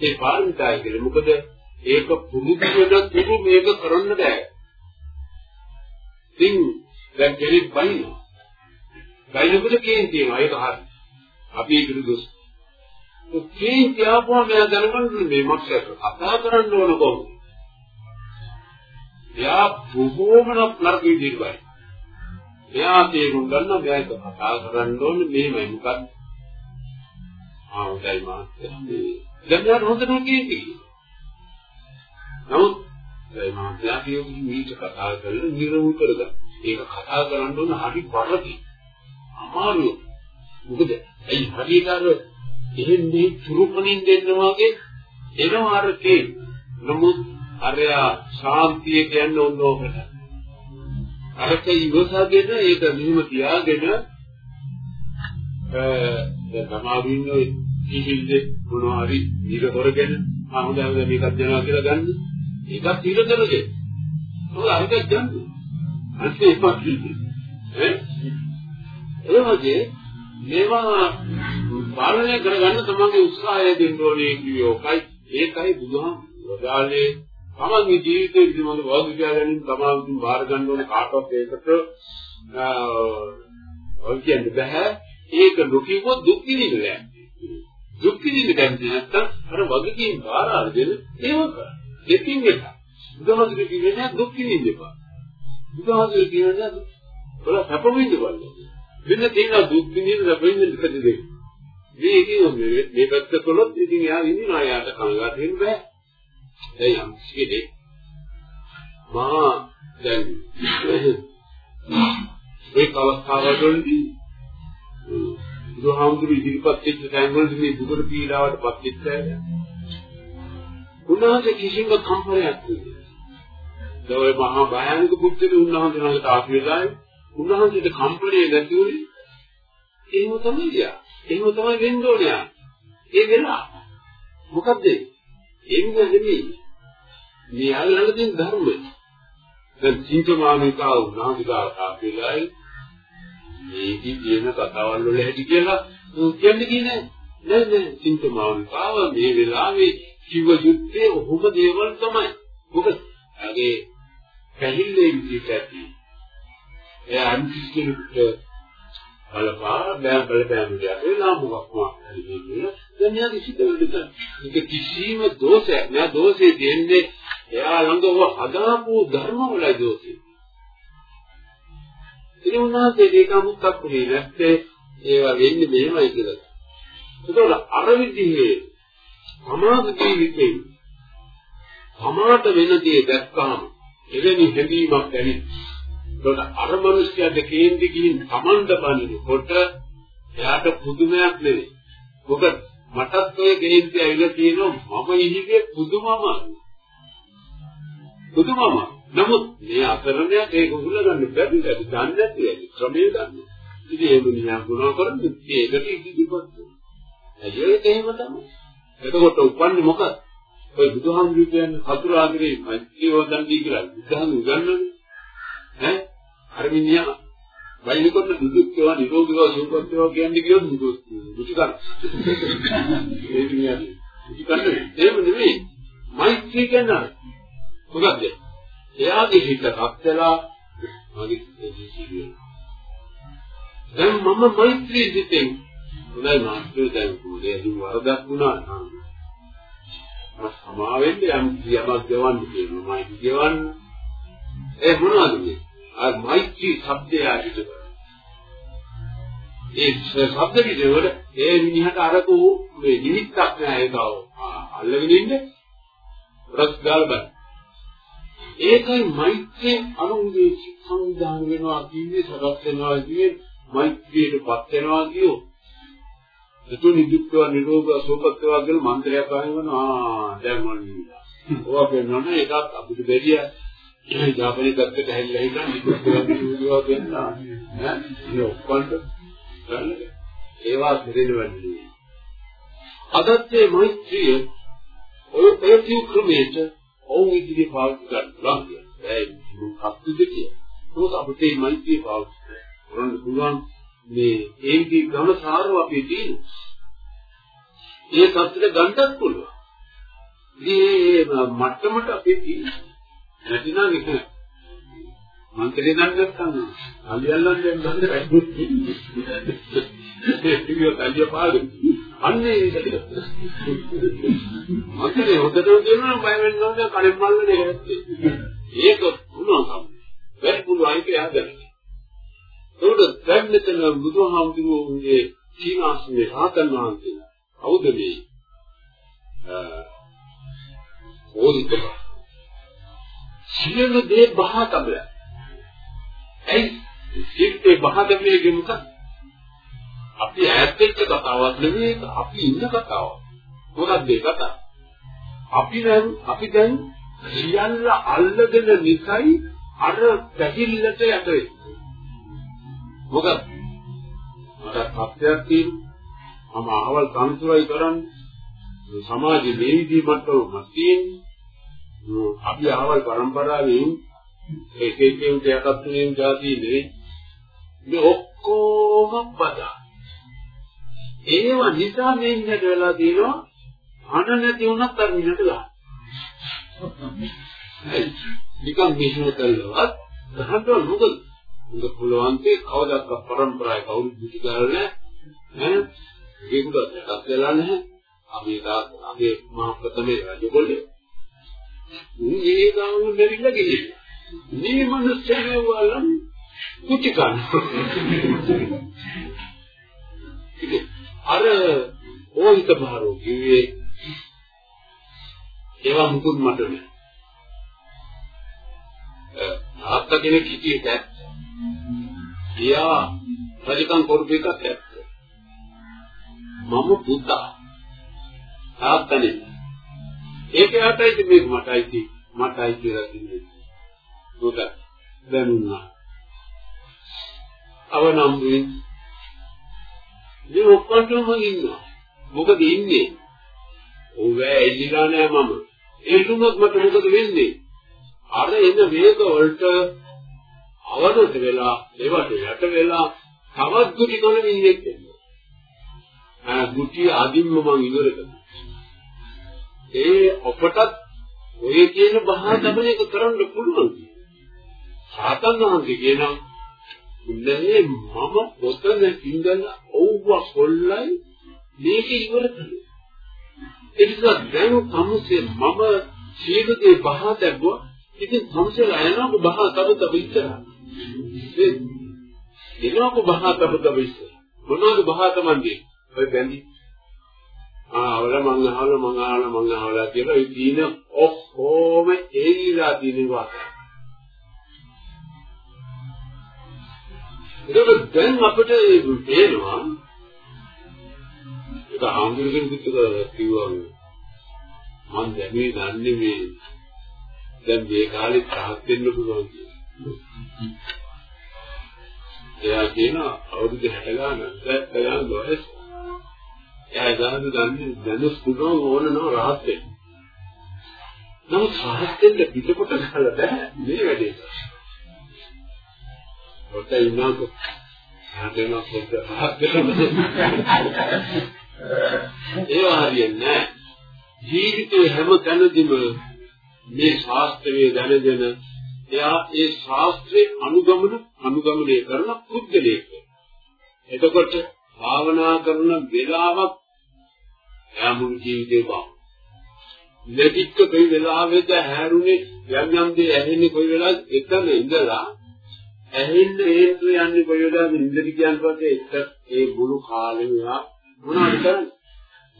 ඒ පාරමිතාවයි කියන්නේ මොකද ඒක පුරුදු වෙන තුරු මේක කරන්න බෑ. ඉතින් දැන් කෙනෙක් බයිනවා. බයිනකොට කේන්ති තියෙනවා ඒක හරි. අපි ඒක දුස්. ඒ කේන්ති ආපුවම මෙයා දැනගන්න මේ මක්ෂයට කතා කරන්න ඕන කොහොමද? එයා බොහෝම නරක විදිහට බයි. එයා තේරුම් ගන්නවා මෙයා ඒක කතා කරන්න ඕනේ මෙහෙමයි මොකක්ද? ආ හොඳයි මාත් මේ දැන් යාර හොඳටම කේන්ති. නමුත් ඒ මාත්‍යා කියපු මීට කතා කරලා නිරවුල් කරගන්න. ඒක කතා කරන්න ඕන හරි වරදි. අමාරු. මොකද ඇයි හරියට අර එහෙන්නේ චුරුපණින් දෙන්න වගේ එනවා අර කේ. නමුත් අරයා ශාන්තිය කියන්නේ ඕන ඕකට. අරක ඉවසගෙන ඒක මෙහෙම තියාගෙන අ සමාවින්න කිහිල්ලේ මොනවා හරි ඊට හොරගෙන ආ හොඳයි හොඳයි මේකක් දෙනවා කියලා ගන්න. ඒකත් ඊට කරගෙන. ඔය අරකට ගන්න. අන්තිමට ඈ? ඒ වගේ මේවා පාලනය කරගන්න තමන්ගේ උත්සාහය දෙන්න ඕනේ කියෝකයි ඒකයි බුදුහාම වදාළේ තමන්ගේ ජීවිතේ පිළිබඳ වගකීම් ගැනීම තමන් විසින් බාර ගන්න ඕනේ කාටවත් ඒකට ඔය කියන්නේ බෑ. ඒක නොකියුවොත් දුක් විඳින්න දුක් විඳින්න කැමති නැත්තම් අර වගකීම් බාර අරගෙන ඒක දෙකින් එක බුදුහාමුදුරුවෝ කියන්නේ දුක් විඳින්න එපා. බුදුහාමුදුරුවෝ කියන්නේ බල සැප විඳින්න බලන්න වෙන තියෙන දුක් විඳින්න සැප විඳින්න දෙකද මේ කියන්නේ මේ පැත්ත කළොත් ඉතින් එයා විඳිනවා යාට කනගාට වෙන්න බෑ. දැන් යම් කිසි මා දැන් ඒ අවස්ථාවවලදී බුදුහාමුදුරු ඉදිරිපත් වෙච්ච තැන්වලදී මේ බුදුර පීඩාවට පත් වෙච්ච අය. උන්වහන්සේ කිසිම කම්පනයක් නෙවෙයි ඒ මහා භයානක බුද්ධිද උන්වහන්සේ ළඟට ආපු වෙලාවේ උන්වහන්සේට කම්පණය නැති උනේ එහෙම තමයි යා. එහෙම තමයි වෙන්න ඕනේ. ඒ වෙලා. මොකද්ද? එන්න නෙමෙයි. මේ අල්ලන තියෙන ධර්මය. දැන් චින්තමානිකා උනාදිකා අපේලයි මේකේ තියෙන කතාවල් වල හැටි කියලා කියන්නේ කියන්නේ නෑ නෑ චින්තමානිකාව මේ වෙලාවේ කිව්ව යුත්තේ ඔහොම දේවල් තමයි. මොකද අගේ පැහිල්ලේ විදිහට ඇති. එයා අන්තිස් කෙනෙකුට බලපා බෑ බලපෑමට යනවා මොකක්ම හරි කියලා දැන් යා කිසි දෙයක් ඒක කිසිම දෝෂයක් නෑ. දෝෂේ දෙන්නේ එයා ළඟ ඔය හදාපු ධර්ම වලයි දෝෂේ. ඉතින් උන්වහන්සේ ඒක අමුත්තක් වුණේ නැත්තේ ඒවා වෙන්නේ මෙහෙමයි කියලා. ඒකවල අර විදිහේ සමාජ ජීවිතේ සමාත වෙන දේ දැක්කම එවැනි හැඟීමක් ඇවිත් ඒකට අර මිනිස්යාට කේන්ති ගිහින් තමන්ද බනිනකොට එයාට පුදුමයක් නෙවෙයි. මොකද මටත් ඔය කේන්ති ඇවිල්ලා තියෙනවා මම ඉහිගේ පුදුමම. පුදුමම. නමුත් මේ අකරණයක් ඒක උහුල ගන්න බැරි වැඩි දන්නේ නැති වැඩි ක්‍රමයේ ගන්න. ඉතින් ඒ මිනිහා ගුණ කරන්නේ ඒකට ඉදිරිපත් වෙනවා. ඒක එහෙම තමයි. එතකොට උපන්නේ මොකද? ඔය බුදුහාමුදුරු කියන්නේ හතුරාගිරේ මෛත්‍රී වදන් දී කියලා බුදුහාමුදුරු උගන්වන්නේ. ඈ අර මිනිහා වයින්කොට දුදුක්කව නිරෝගීව සුවපත්ව කියන්නේ කියොත් දුක දුක ගන්න. ඒ මිනිහා දුක ගන්න. එහෙම නෙමෙයි. මෛත්‍රී කියන්නේ මොකක්ද? එයාගේ හිත කප්පලා මගේ ජීවිතේ. දැන් මම මෛත්‍රී සිතෙන් හොඳයි මාත්‍රි දැන් කුලේ දුක් වරදක් වුණා නම් සමා වෙන්නේ යම් යමක් ගෙවන්න කියනවා මයි ගෙවන්න ඒ මොනවද මේ? අර මෛත්‍රී શબ્දය ආදිත ඒ શબ્ද විදේවල ඒ මිනිහට අරකු මේ නිමිත්තක් නෑ. ඒකව අල්ලගෙන ඉන්න රස් ගාල බල ඒකයි මෛත්‍රී අනුංගේ සංවිධාන වෙනවා කියන්නේ සරස් වෙනවා කියන්නේ මෛත්‍රියටපත් වෙනවා කියෝ. එතු නිදුක්ව නිරෝග සෝපත්ව කියලා මන්ත්‍රයක් ආවෙනවා ආ දැන් මොන්නේ ඔවා කියනවනේ ඒකත් අපිට බැරිය. ජාපනයේ පැත්තට හැරිලා හිටන් නිකුත් වීඩියෝ කියනවා. ඈ? මේ ඔක්කොන්ට ඒවා දෙරෙනවන්නේ අදත් මේ මෛත්‍රිය ඔය ඒ ක්‍රමයට ඔවුන් ඉදිරිය පාවිච්චි කරලා ඒ කප්පු දෙකිය ඒක අපිට මෛත්‍රිය පාවිච්චි කරන්න පුළුවන්. මේ ඒකේ ඝන සාරව අපේ තියෙනවා. ඒ සත්‍යෙ ගන්නත් පුළුවන්. ඉතින් මේ මට්ටමට අපේ තියෙනවා නැතිනම් ඒක මං කෙලේ නැත්නම් අලියල්ලන් දැන් බඳ රැඳුත් ඒක කල්ලිය පාදු අන්නේ මන්තරේ හොදටම කියනවා බය වෙන්න ඕනේ කලින් මල්ලනේ හැත්තේ ඒක පුළුවන් සම් වැඩි පුළුවන් ඒක යහදන්න ඒකට දැන් මෙතන බුදුහාමුදුරුවෝගේ සීනාසනේ රාතන් වහන්සේ කවුද මේ ඕදිතම සියලු දේ බහා තබලා. ඇයි? සිත්තේ බහා තබන්නේ මොකක්ද? අපි ඈත් වෙච්ච කතාවක් නෙවෙයි අපි ඉන්න කතාවක්. මොකක්ද ඒ කතාව? අපි දැන් අපි දැන් සියල්ල අල්ලගෙන නිසයි අර පැහිල්ලට යට වෙන්නේ. මොකද මට සත්‍යයක් තියෙනවා. මම අහවල් තනතුරයි කරන්නේ. සමාජයේ මේ විදිහට මට්ටමක් තියෙන්නේ. අපි අහවල් પરම්පරාවෙන් ඒකේ කියන දෙයක්ත් වෙන જાති නෙවෙයි. මේ ඔක්කොම බදා. ඒව නිසා මේ ඉන්නට වෙලා තියෙනවා අන නැති වුණත් අර මිනිහට ගන්න. නිකන් මිනිහට කළවත් ගහන්න මොකද? උඟ පුළුවන් තේ කවදාවත් පරම්පරාවේ කවුරුත් පිටිකාරනේ ඈ? ඒකට යටත් වෙලා නැහැ. අපි අපේ මහා ප්‍රථමේ රජගොල්ලේ මේ ගාම මෙරිලා ගිහින්. මේ මිනිස්සුගේ වලම් කුටි කන අර ඕහිත බාරෝ කිව්වේ ඒවා මුකුත් මට නෑ. ආත්ත කෙනෙක් හිටියේ දැක් එයා රජකම් කරපු එකක් ඇත්ත මම පුතා ආත්තනේ ඒක යටයි මේක මටයි මටයි කියලා කියන්නේ. මොකද දැනුණා. අවනම්බුයි මේ ඔක්කොටම ඉන්නවා. මොකද ඉන්නේ? ඔව් ඇයිලා නෑ මම. ඒතුමත් මට මොකද වෙන්නේ? අර එන වේග වලට අවදත වෙලා ඒවට යට වෙලා තවත් ගුටි කන මිනිහෙක් වෙනවා. ආ ගුටි අදින්ම මං ඉවර කරනවා. ඒ අපටත් ඔය කියන බහා තබන එක කරන්න පුළුවන්. සාතන් වහන්සේ කියනවා ඉන්නේ මම පොතන ඉඳලා ඔව්ව කොල්ලයි මේක ඉවර කළේ. ඒ නිසා දැන් සමුසේ මම ජීවිතේ බහා තබුවා. ඉතින් සමුසේලා යනවා බහා තබ තබ ඉස්සරහ. ඒ එනවාක බහා තබ තබ ඉස්සරහ. මොනවද බහා තමන්ගේ? ඔය බැඳි. ආ වල මං අහලා මං අහලා මං අහලා කියලා ඒ දින ඔක්කොම එයිලා දිනවා. ඒක දැන් අපිට පේනවා ඒක ආම්බුරගෙන කිව්වා මම දැනේ දන්නේ මේ දැන් මේ කාලේ තාක් වෙන්න පුළුවන් එයා කියන අවුරුදු 60 ගාන 70 ගාන වයස එයා ගාන දන්නේ දැනුස් පුළුවන් ඕන නෝ rahat වෙන්න. නමුත් rahat වෙන්න පිටකොට ගහලා බෑ මේ වැඩේ. ඔත ඉන්නකො හදෙන පොත ඒ හරියන්නේ ජීවිතේ හැම තැනදීම මේ ශාස්ත්‍රයේ දැනගෙන එයා ඒ ශාස්ත්‍රයේ අනුගමන අනුගමනය කරන පුද්ගලයෙක්. එතකොට භාවනා කරන වෙලාවක් එයා මුළු ජීවිතේ බා. නැතික කොයි වෙලාවෙද හැරුනේ යම් යම් දේ ඇහෙන්නේ කොයි වෙලාවද එතන ඉඳලා ඇහෙන්න හේතු යන්නේ කොයි වෙලාවද නින්දට කියන පස්සේ එක ඒ මුළු කාලෙම මොනවද කරන්නේ?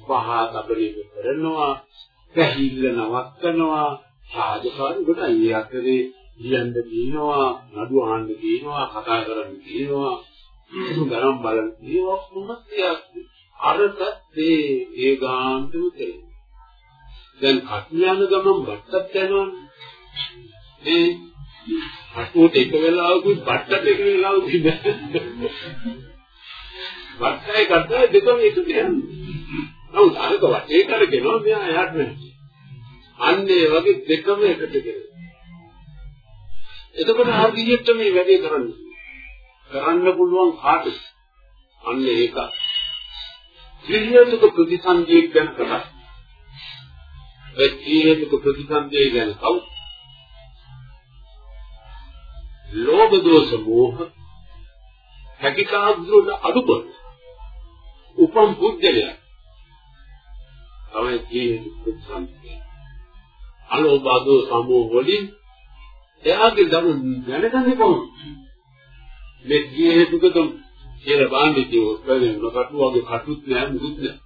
පහා තබලික කරනවා, පැහිල්ල නවත්තනවා, සාජකාරි කොටයි ඒ අතරේ කියන්න දිනනවා, නඩු අහන්න දිනනවා, කතා කරන්න දිනනවා, ගරම් බලන්න දිනනවා මොකක්ද අරක ඒ ඒ ගාන්තුම තේ. දැන් කට්ඥාන ගමන් බට්ටත් යනවනේ. ඒ අටුවට එක වෙලාවකුත් බට්ටට එක වෙලාවකුත් බට්ටයි කට්ටයි දෙකම එකට යන්නේ. නමුත් අරක වටේ කරගෙනවා මෙයා එහාට නැහැ. අන්න ඒ වගේ දෙකම එකට ගෙනවා. එතකොට හරියට මේ වැඩේ කරන්නේ. කරන්න පුළුවන් කාටද? අන්න ඒක. ත්‍රිහේතුක ප්‍රතිසන්දිය ගැන කතා. ඒ ත්‍රිහේතුක ප්‍රතිසන්දිය ගැන කවුද? ලෝභ දෝෂ මෝහ හැකිතාවුරුද අඩුපොත් උපම් පුද්ගලයා තමයි ජීවිත සම්පූර්ණ අලෝභ සමෝහ වලින් එයාගේ දරු දැනගන්නේ කොහොමද මේ ජීවිතකතුම් කියලා බාන්නේ කියෝ කලින් නොකටු වගේ කටුත් නෑ මුකුත් නෑ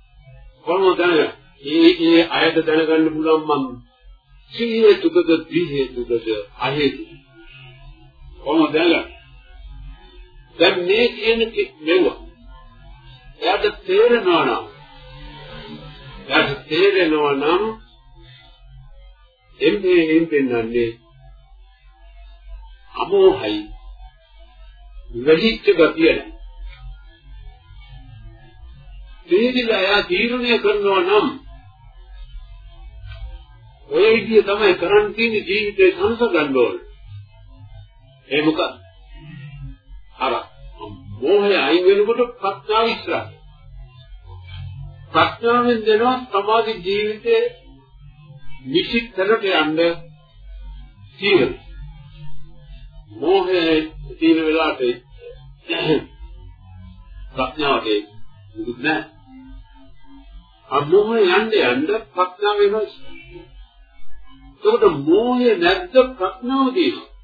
කොහොමද දැනගන්නේ ඒ ඒ අයද දැනගන්න පුළුවන් මම ජීවිතකද දිහේතුකද අහේතුකද කොහොමද දැනගන්නේ? දැන් මේ කියන මෙව. එයාට තේරෙනවා නම් එයාට තේරෙනවා නම් එන්නේ එන්නේ අමෝහයි වැඩිච්ච ගතිය නැහැ. තේරිලා එයා තීරණය කරනවා නම් ඔය විදිය තමයි කරන් තියෙන ජීවිතේ සංස ගන්න ඕනේ. ඒ මොකද? අර මෝහය අයින් වෙනකොට ප්‍රඥාව ඉස්සරහ. ප්‍රඥාවෙන් දෙනවා සමාධි ජීවිතයේ නිසිතකට යන්න තීර. මෝහය තීර වෙලාට ප්‍රඥාවට මුකුත් නැහැ. අමෝහ යන්න යන්න ප්‍රඥාව වෙනස් එතකොට මෝහය නැද්ද ප්‍රඥාව තියෙනවා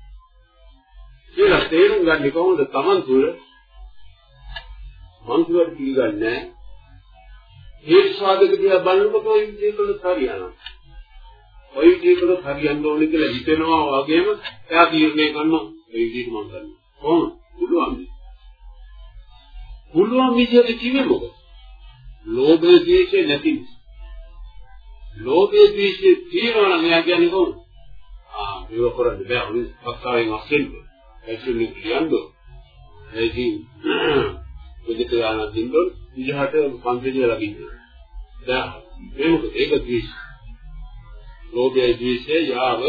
කියලා තේරුම් ගන්න කොහොමද Taman තුල මන්තුවර පිළිගන්නේ හේත් සාධක දිහා බලනකොට ඔය විදිහට හරියනවා. ඔය විදිහට හරියන්න ඕනේ කියලා හිතෙනවා වගේම එයා තීරණය කරනවා. මේ විදිහට මම කරනවා කොහොමද? පුළුවන්. පුළුවන් විදිහට කිව්වේ මොකද? ලෝභය ද්වේෂය නැති. ලෝභය ද්වේෂය තියනවා නම් එයා කියන්නේ කොහොමද? ආ මේක කරන්න බෑ. උන් පස්සාවෙන් අස්සෙන්න. ඇතුළේ කියන්න. ඒකී මෙදිට දාන දින්දොල් විජහට පන්තිලිය ලගින්නේ. දැන් මේ මොකද ඒක ද්වේෂ. ලෝභයයි ද්වේෂය යාව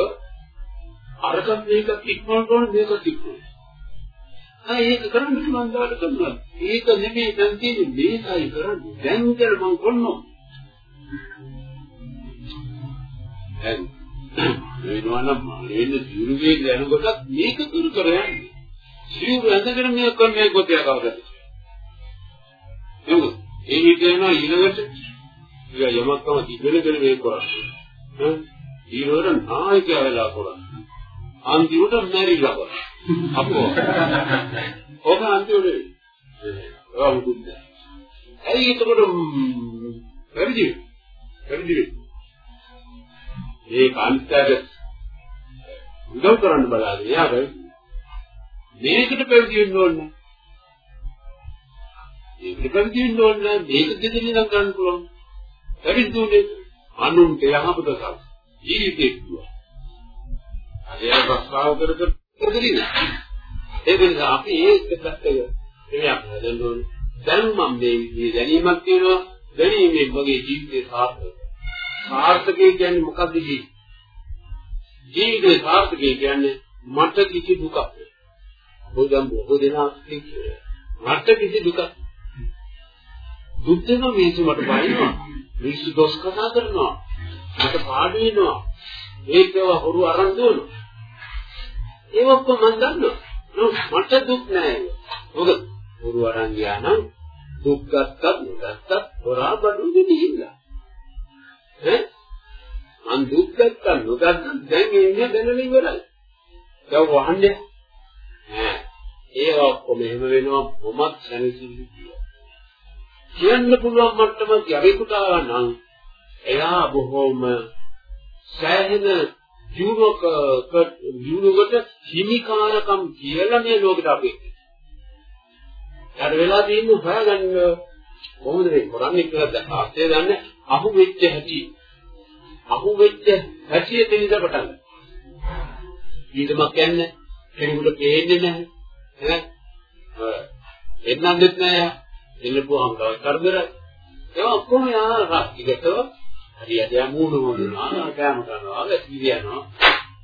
අරකට මේක ඉක්මනට ඕන මේක ඉක්මනට. ආ ඒක කරන්න මම දාලා කරනවා. ඒක නෙමෙයි දැන් තියෙන්නේ මේකයි කරන්නේ. දැන් කියලා මම කොන්නෝ. දැන් වෙනවා නම් මාළේන දිනුවේ යනකොට මේක කර කර යන්නේ. සිව් ඇඳගෙන මේ කන්නේ කොටිය කවදද? එමු ඒ හිතේනවා ඊළඟට ඉතින් යමක්කම තිබෙනකල මේ කරන්නේ. හ්ම් ඊළඟට නායකයා වෙලා කරන්නේ. අන්තිමට මැරිලා කරන්නේ. අපෝ. ඔබ අන්තිමට ඔව් දුන්න. ඇයි එතකොට වැඩි වැඩි ඒ කාන්තාවට උදව් කරන්න බලාගෙන යාගේ මේකට පැවිදි වෙන්න ඕනේ. මේකට පැවිදි වෙන්න ඕනේ. මේක දෙදෙනෙක් නම් ගන්න පුළුවන්. පැවිදි දුන්නේ අනුන්ට යහපත සල්. ජීවිතේ දුවා. අය රස්සාව කර කර කරගෙන ඒක නිසා අපි ඒක පැත්තක එමයක් හදන්න ඕනේ. දැන් මම මේ විදිහේ දැනීමක් තියෙනවා. දැනීමෙන් මගේ ජීවිතේ සාර්ථකයි. සාර්ථකයි කියන්නේ මොකක්ද ජීවිතේ? ජීවිතේ සාර්ථකයි කියන්නේ මට කිසි දුකක් නැහැ. බොහෝ බොහෝ දෙනා කියන්නේ මට කිසි දුකක් දුක් දෙන මිනිස්සු මට බයිනවා. මිනිස්සු දොස් කතා කරනවා. මට පාඩු වෙනවා. ඒකව හොරු අරන් දුවනවා. ඒ ඔක්කොම මම දන්නවා. මට දුක් නෑ. මොකද හොරු අරන් ගියා නම් දුක් ගත්තත් නොගත්තත් හොරා බඩු දෙවිහිල්ලා. ඈ මං දුක් ගත්තා නොගත්තා දැන් එන්නේ දැනලා ඉවරයි. දැන් වහන්නේ ඈ ඒ ඔක්කොම එහෙම වෙනවා මොමත් සැනසෙන්නේ කියලා. කියන්න පුළුවන් මට්ටමක් යවෙකුට නම් එයා බොහොම සෑහෙන ජීවක ජීවකට හිමිකාරකම් කියලා මේ ලෝකෙට අපි. ඊට වෙලා තියෙන්නේ හොයාගන්න කොහොමද මේ කරන්නේ කියලා දැන් ආස්තේ දන්නේ අහු වෙච්ච හැටි. අහු වෙච්ච හැටි දෙනිද පටන්. ඊටමක් කියන්නේ කෙනෙකුට පේන්නේ නැහැ. ඈ එන්නන්නෙත් නැහැ. එන්නපුවාම තව කරදරයි. ඒක ඔක්කොම යා රාජිකතව හරියට යා මූණ මොනවා කෑම කරනවා ගතියනවා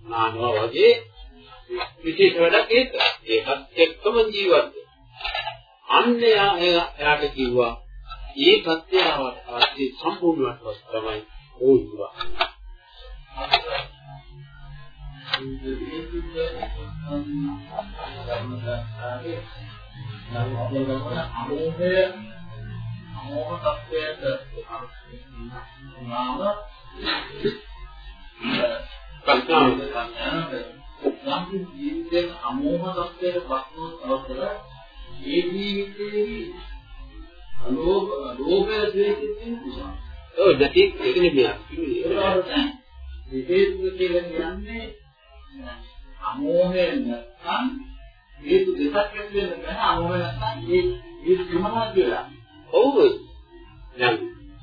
නානවා වගේ විශේෂ වැඩක් ඒක. ඒකත් එක්කම ජීවත් අන්න එයාට කිව්වා ඒ සත්‍යතාවට පස්සේ සම්පූර්ණ වස්තු තමයි ඕයිවා. අමෝහය අමෝහ තත්වයට නාම සංඥාව යම් ජීවිතේ අමෝහ තත්වයට පත්වන අවසර ඒ ජීවිතේ අලෝභ ලෝභය ද්වේෂයෙන් කුසල. ඔව් නැති ඒකනේ මෙයා. විශේෂ කියලා කියන්නේ අමෝහය නැත්නම් හේතු දෙකක් ඇති වෙන බෑ අමෝහය නැත්නම් ඒ ඒ ක්‍රමනා කියලා. ඔව්. දැන්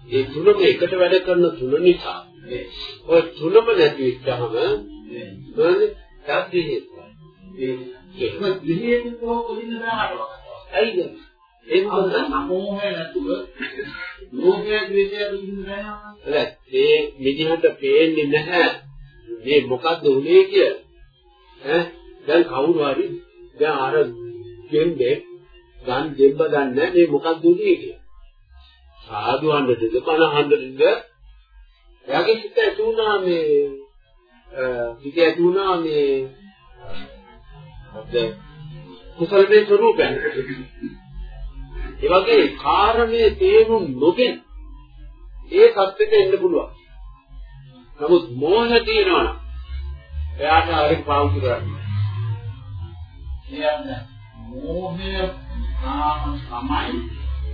ඒ තුනම එකට වැඩ කරන තුන නිසා ඔය තුනම නැති වෙච්චාම නේද? හේතුයි. ඒ ඒක විහෙතේ කොහොමද දානවා? ඇයිද? ඒ මොකද අමෝහය නැතුව ලෝකයේ ද්වේෂය දුකින් බෑනවා. ඒ මිදිහට පේන්නේ නැහැ. මේ මොකද්ද උනේ කියලා. ඈ දැන් කවුරු හරි දැන් අර ගෙම්බේ ගන් දෙම්බ ගන්න මේ මොකක්ද උනේ කියලා. සාදු හන්දද බණ හන්දද එයාගේ සිත ඇති වුණා මේ සිත ඇති වුණා මේ මොකද කුසලයේ ස්වરૂපයන්. ඒ වගේ කාරණේ තේරුම් නොගෙන ඒ සත්‍යෙට එන්න පුළුවන්. නමුත් මෝහ තියෙනවා නම් එයාට හරි පාවිච්චි කරන්න. කියන්නේ මෝහය ආම තමයි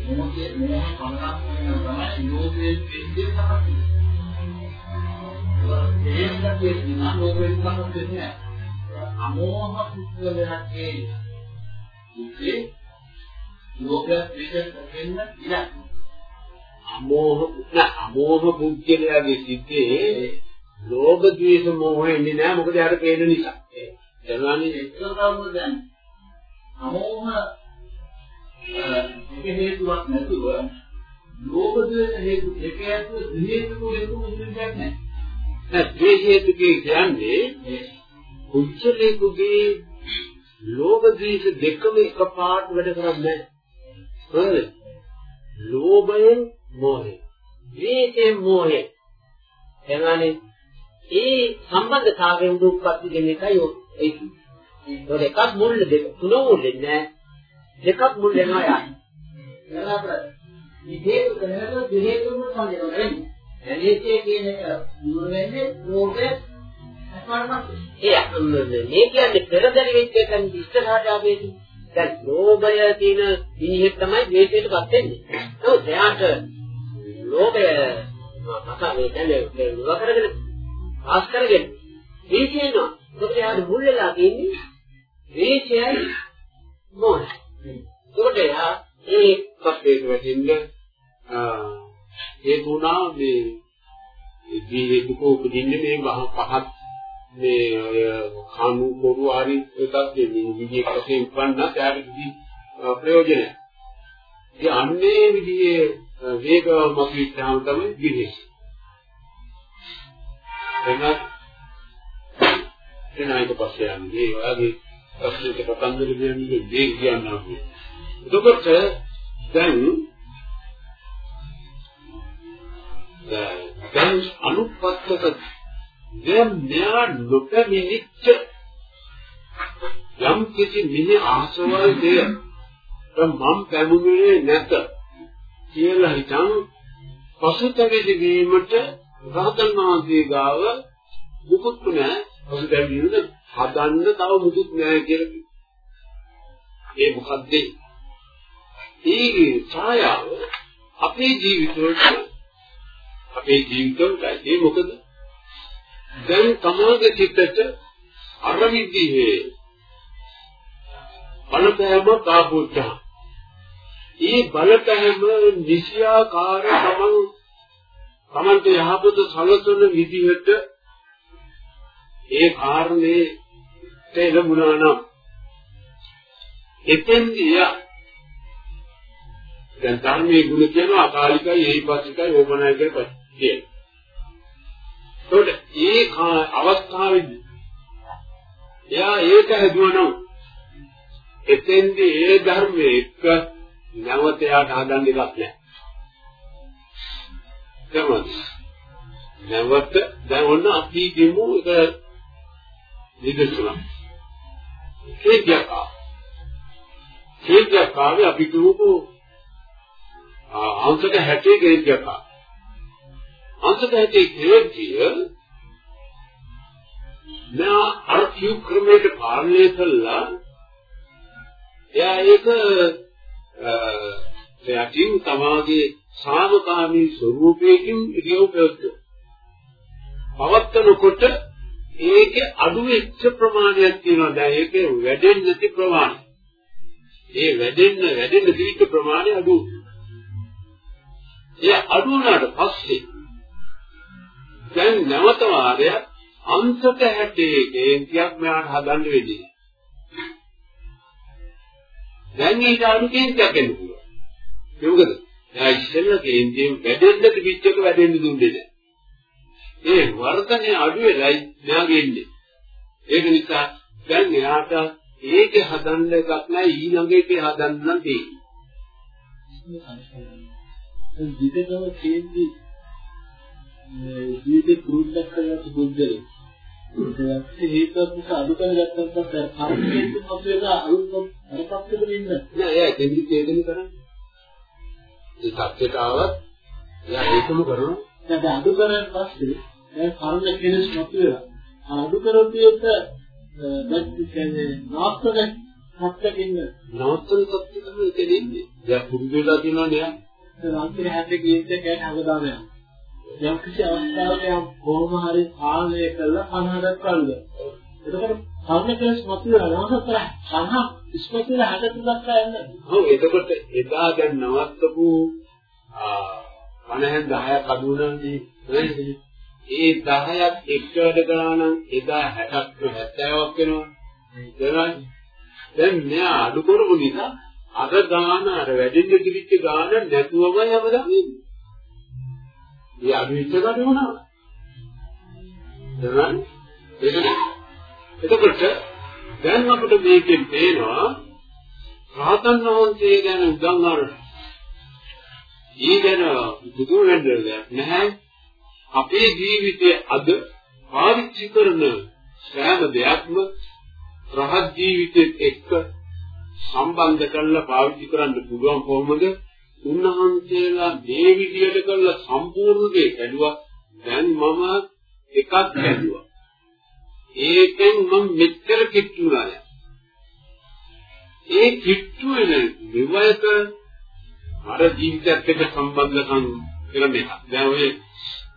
මෝහයේ මෝහ පමණක් තමයි ලෝභයේ පිළිදේ තමයි. ඒකත් කියනවා ලෝභයෙන් තමයි කියන්නේ. අමෝහ පුද්ගලයාගේ ඉති ලෝභය පිළිදෙන්න වෙන්න ඉඩක්. අමෝහ නෑ අමෝහ පුද්ගලයාගේ සිතේ ලෝභ ද්වේෂ මෝහ එන්නේ නෑ මොකද යාට පේන නිසා. එනවානේ එක්කම දැන් අමෝහ ඒක හේතුවක් නැතුව ලෝභ ද්වේෂ හේතු එක ඇතුළේ ද්වි හේතුක හේතු මුලින්ම නැහැ. දැන් ද්වි හේතුකේ කියන්නේ කුච්චලේකුගේ ලෝභ ද්වේෂ දෙකම එකපාරට වැඩ කරන්නේ නැහැ. ලෝභයෙන් මෝහය. ද්වේෂයෙන් මෝහය. එනවානේ ඒ සම්බන්ධතාවයෙන් උත්පත්ති දෙන එකයි ඒක. ඒක එකක් මුල් දෙක තුන මුල් නෑ. දෙකක් මුල් වෙනවා යන්නේ. එතකොට මේ හේතු කරනකොට දෙහේතුම සම්බන්ධ වෙන්නේ. එළියේ කියන එක දුර වෙන්නේ ලෝභය ඒ මේ කියන්නේ පෙරදරි වෙච්ච එකෙන් ඉස්සරහට ආවේදී දැන් ලෝභය කියන විනිහෙත් තමයි ද්වේෂයටපත් වෙන්නේ. නමුත් එයාට ලෝභය මත මේ දැන් නුව කරගෙන ආස් කරගෙන ද්වේෂයනවා. ඒකට එයාට මුල් වෙලා තියෙන්නේ ද්වේෂයයි මොහොතයි. ඒකට එයා ඒ තත්ත්වයට වැටෙන්න ඒ තුනා මේ දී හේතුක උපදින්නේ මේ පහත් මේ ඔය කණු පොරු ආරි එකක් දෙන්නේ විදිහේ වශයෙන් උපන්න ත්‍යාග විදි ප්‍රයෝජනය. ඒ අන්නේ විදිහේ වේගව මතුවෙච්චාම තමයි විදේශ. එනත් එනයික පස්සේ යන්නේ ඒ වගේ ප්‍රශ්නයක කතන්දර කියන්නේ මේ කියනවා. එතකොට දැන් දැන් අනුපත්තක දැන් මෙයා නොපැමිණිච්ච යම් කිසි මිනි ආසවල් දෙය මම පැමුණුනේ නැත කියලා හිතන් පසුතැවිලි වීමට රහතන් වහන්සේ ගාව මුකුත් නැහැ පසුතැවිලි හදන්න තව මුකුත් නැහැ කියලා ඒ මොකද්ද? ඒ ඡායාව අපේ ජීවිතවලට අපේ ජීවිතවලට ඒ මොකද? දැන් තමාගේ සිතට අර විදිහේ බලපෑම කාපුච්චා. ඒ බලපෑම නිසියාකාර තමන් තමන්ට යහපත සලසන විදිහට ඒ කාරණේ තේරුණා නම් එතෙන්දී දැන් ධර්මයේ ගුණ කියනවා අකාලිකයි ඒහිපස්සිකයි ඕපනායකයි කියන. ඒකට ඒ අවස්ථාවේදී එයා ඒක හදුවනම් එතෙන්දී ඒ ධර්මයේ එක්ක නැවත යාට හදන්න එකක් නැහැ. දැන් නැවත දැන් ඔන්න අපි දෙමු ඒක නිදසුණා. කේතියක් ආ. කේතියක් ආවේ අපි කියමු අංශක 60 කේතියක් ආ. අංශක 60 කේතිය නා අර කියු ක්‍රමයට පාලනය කළා එයා ඒක එයාකින් තමාගේ සාමකාමී ස්වરૂපයකින් ඉරියව් පැවතුවා. පවත්නකොට ඒකේ අඩු වෙච්ච ප්‍රමාණයක් තියෙනවා. දැන් ඒකේ වැඩෙන්නේ නැති ප්‍රමාණය. ඒ වැඩෙන්න වැඩෙන්න දීච්ච ප්‍රමාණය අඩු. ඒ අඩු වුණාට පස්සේ දැන් නැවත වාරයක් අංශක 60 කේන්තියක් මෙයාට හදන්න වෙන්නේ. දැන් ඊට අඩු කේන්තියක් එන්න පුළුවන්. ඒ මොකද? එයා ඉස්සෙල්ලා කේන්තියෙන් වැඩෙන්න තිබිච්ච එක වැඩෙන්න දුන්නේ නැහැ. ඒ වර්ධනය අඩු වෙලයි මෙයාගේ ඉන්නේ. ඒක නිසා දැන් එයාට ඒක හදන්න එකක් නැහැ ඊළඟ එකේ හදන්න නම් තියෙන්නේ. විදේකම කේන්ති ජීවිතේ පුරුද්දක් කරගත්ත බුද්ධලේ ඒකත් හේතුවක් නිසා අඩු කරගත්තත් පස්සේ කර්මයෙන් පස්සේ අලුත් අරපත් වෙන්න ඉන්න. නෑ එයා දෙවි තේදෙන කරන්නේ. ඒ සත්‍යයට ආවත් එයා ඒකම කරනවා. දැන් අඩු කරන් පස්සේ දැන් කර්ම කෙලස් මතුවලා අඩු කරොතියට දැන් කියන්නේ නාස්තක සත්‍යකින් නවත්තන සත්‍ය තමයි එතනින්නේ. දැන් පුරුදු වෙලා තියෙනවා නෑ. රාත්‍රී හැටේ ගිහින් දැන් හැමදාම යනවා. යම් කිසි අවස්ථාවක යම් කොහොම හරි පාලනය කළා අනහරක් කල්ද. එතකොට කර්ම කෙලස් මතුවලා නවත්තර සහ ඉස්මතුල හදට දක්වා යන්නේ. ඔව් එතකොට එදා දැන් නවත්තපු ආ 50 10ක් අඩු වුණානේ. ඒ 10ක් එක්ක වැඩ කරා නම් එදා 60ක් 70ක් වෙනවා. දැන් දැන් මෙයා අඩු කරපු නිසා අර ගාන අර වැඩින්න කිවිච්ච ගාන නැතුවමයි හැමදාම ඉන්නේ. ඒ අභිච්ඡ ගන්නවා. දැන් එතකොට දැන් අපිට මේකෙන් පේනවා රහතන් වහන්සේ ගැන උදන් අර ඊ ගැන බුදු වෙන්න දෙයක් නැහැ. අපේ ජීවිතයේ අද පාවිච්චි කරන සෑම දෙයක්ම රහත් ජීවිතෙත් එක්ක සම්බන්ධ කරලා පාවිච්චි කරන්න පුළුවන් කොහොමද? උන්වහන්සේලා මේ විදියට කරලා සම්පූර්ණ දේ කැඩුවා. දැන් මම එකක් කැඩුවා. ඒකෙන් මම මෙච්චර කිට්ටුනා නෑ. ඒ කිට්ටු වෙන විවයක අර ජීවිතයත් එක්ක සම්බන්ධකම් කරන එක. දැන් ඔය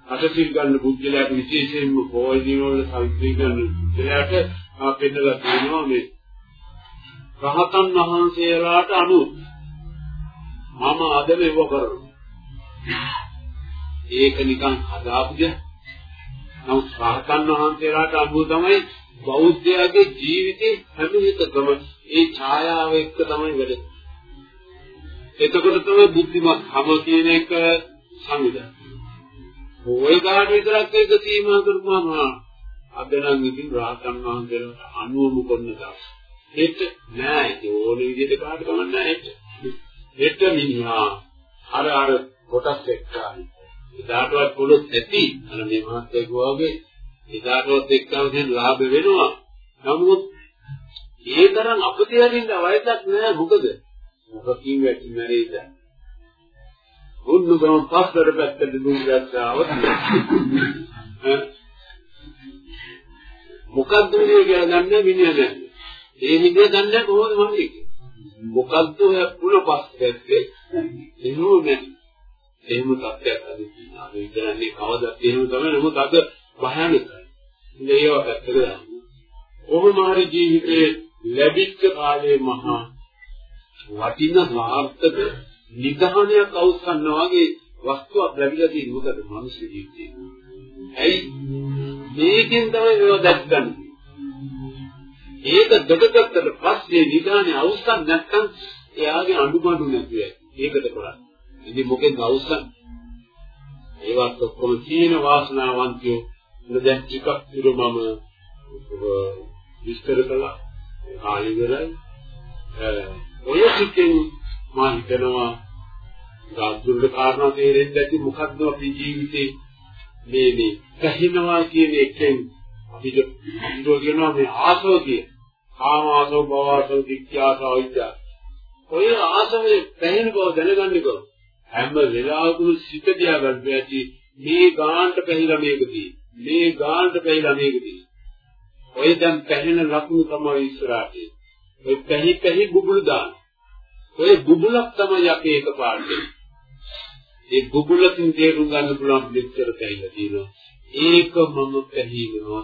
අටසිල් ගන්න බුද්ධලයට විශේෂයෙන්ම පොයි දිනවල සල්පී ගන්න බුද්ධලයට අපෙන්නලා තියෙනවා මේ රහතන් වහන්සේලාට අනුව මම අද මෙව කරනවා. ඒක නිකන් හදාපු දෙයක්. නමුත් රහතන් වහන්සේලාට අනුව තමයි බෞද්ධයාගේ ජීවිතේ හැම එකකම ඒ ඡායාව එක්ක තමයි වැඩ. එතකොට තමයි බුද්ධිමත් හැම කියන එක සංවිධානය. ওই කාට විතරක් ඒක සීමා කරපුවාම අද නම් ඉතින් රහතන් වහන්සේලාට අනුවම කරන දාස්. හෙට නෑ ඒ ඕන විදිහට කාට කමක් නෑ හෙට. හෙට මිනිහා අර අර කොටස් එක්කයි. එදාටවත් පොළොස් ඇති අර මේ මහත්තයෙක් වගේ එදාටවත් එක්කම දැන් ලාභ වෙනවා. නමුත් ඒ තරම් අපතේ හරින්න වයසක් නෑ මොකද? මොකකින් වැටි මැරෙයිද? උන්නු ගම පස්සට පැත්තට දුන්නත් ආවත් මොකද්ද මේ කියලා දන්නේ මිනිහා දැන්. ඒ මිනිහා දන්නේ කොහොමද මම කියන්නේ? මොකද්ද ඔය පුල පස්සට එහෙම නැහැ. එහෙම තත්ත්වයක් අද තියෙනවා. ඒ කියන්නේ කවදාත් එහෙම තමයි නමුත් අද භයානකයි. ඉතින් ඒව පැත්තට දාන්න. ඔහොම හරි ජීවිතේ ලැබිච්ච කාලේ මහා වටින සාර්ථක නිධානයක් අවසන්නා වගේ වස්තුවක් ලැබිලා තියෙන මොකද මනුස්ස ජීවිතේ. ඇයි මේකෙන් තමයි මේවා දැක්කන්නේ. ඒක දෙකකට පස්සේ නිධානයේ අවසන් නැත්නම් එයාගේ අඬුමඬු නැති වෙයි. ඒකට කරන්නේ. ඉතින් මොකෙන්ද අවසන්? ඒවත් ඔක්කොම සීන වාසනාවන්තයෝ දැන් ටිකක් දුර මම විස්තර කළා. කාලි ඉවරයි. ඔය ටිකෙන් මම හිතනවා ගාතුරුට කාරණා තේරෙන්න ඇති මොකද්ද අපේ ජීවිතේ මේ මේ කහිනවා කියන එකෙන් අපිට අපිට කියනවා මේ ආසව කිය. කාම ආසව, භව ආසව, දික්ඛ ආසව, විද්‍යා. ඔය ආසවේ පැහැෙන බව දැනගන්න ඕන. හැම වෙලාවකම සිත දිහා ගන්න ඇති මේ ගානට පැහිලා මේකදී. මේ ගානට පැහිලා මේකදී. ඔය දැන් පැහැෙන ලකුණු තමයි ඉස්සරහට. ඔය පැහි පැහි බුබුලු දාන. ඔය බුබුලක් තමයි අපේ එකපාරට. ඒ බුබුලකින් තේරුම් ගන්න පුළුවන් මෙච්චර පැහිලා තියෙනවා. ඒක මම පැහිනවා.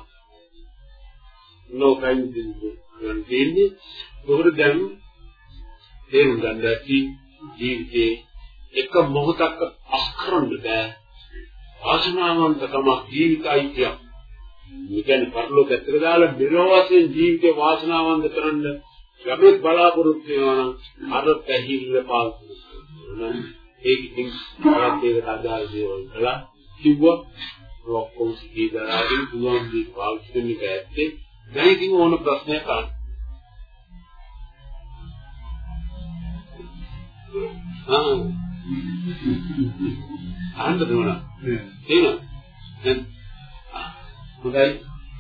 ලෝකයෙන් දෙන්නේ. උගුරු දැන් තේරුම් ගන්න ඇති ජීවිතේ එක මොහොතක් අස්කරන්න බෑ. ආසනාවන්ත තමයි ජීවිතයි කියන්නේ. මේ කියන්නේ පරලෝක ඇත්තට දාලා මෙලොව වශයෙන් ජීවිතේ වාසනාවන්ත කරන්න යමෙක් බලාපොරොත්තු වෙනවා නම් අර පැහිල්ල පාල්තු වෙනවා. ඒක ඉතින් කරත් ඒකට අදාළ දේවල් කළා කිව්වා ඔක්කොම සිහි දරාගෙන පුළුවන් දේ පාවිච්චි කරන්න බැත්තේ දැන් ඉතින් ඕන ප්‍රශ්නයක් අහන්න. ආ අහන්න දුන්නා. තේනවා. දැන් හොඳයි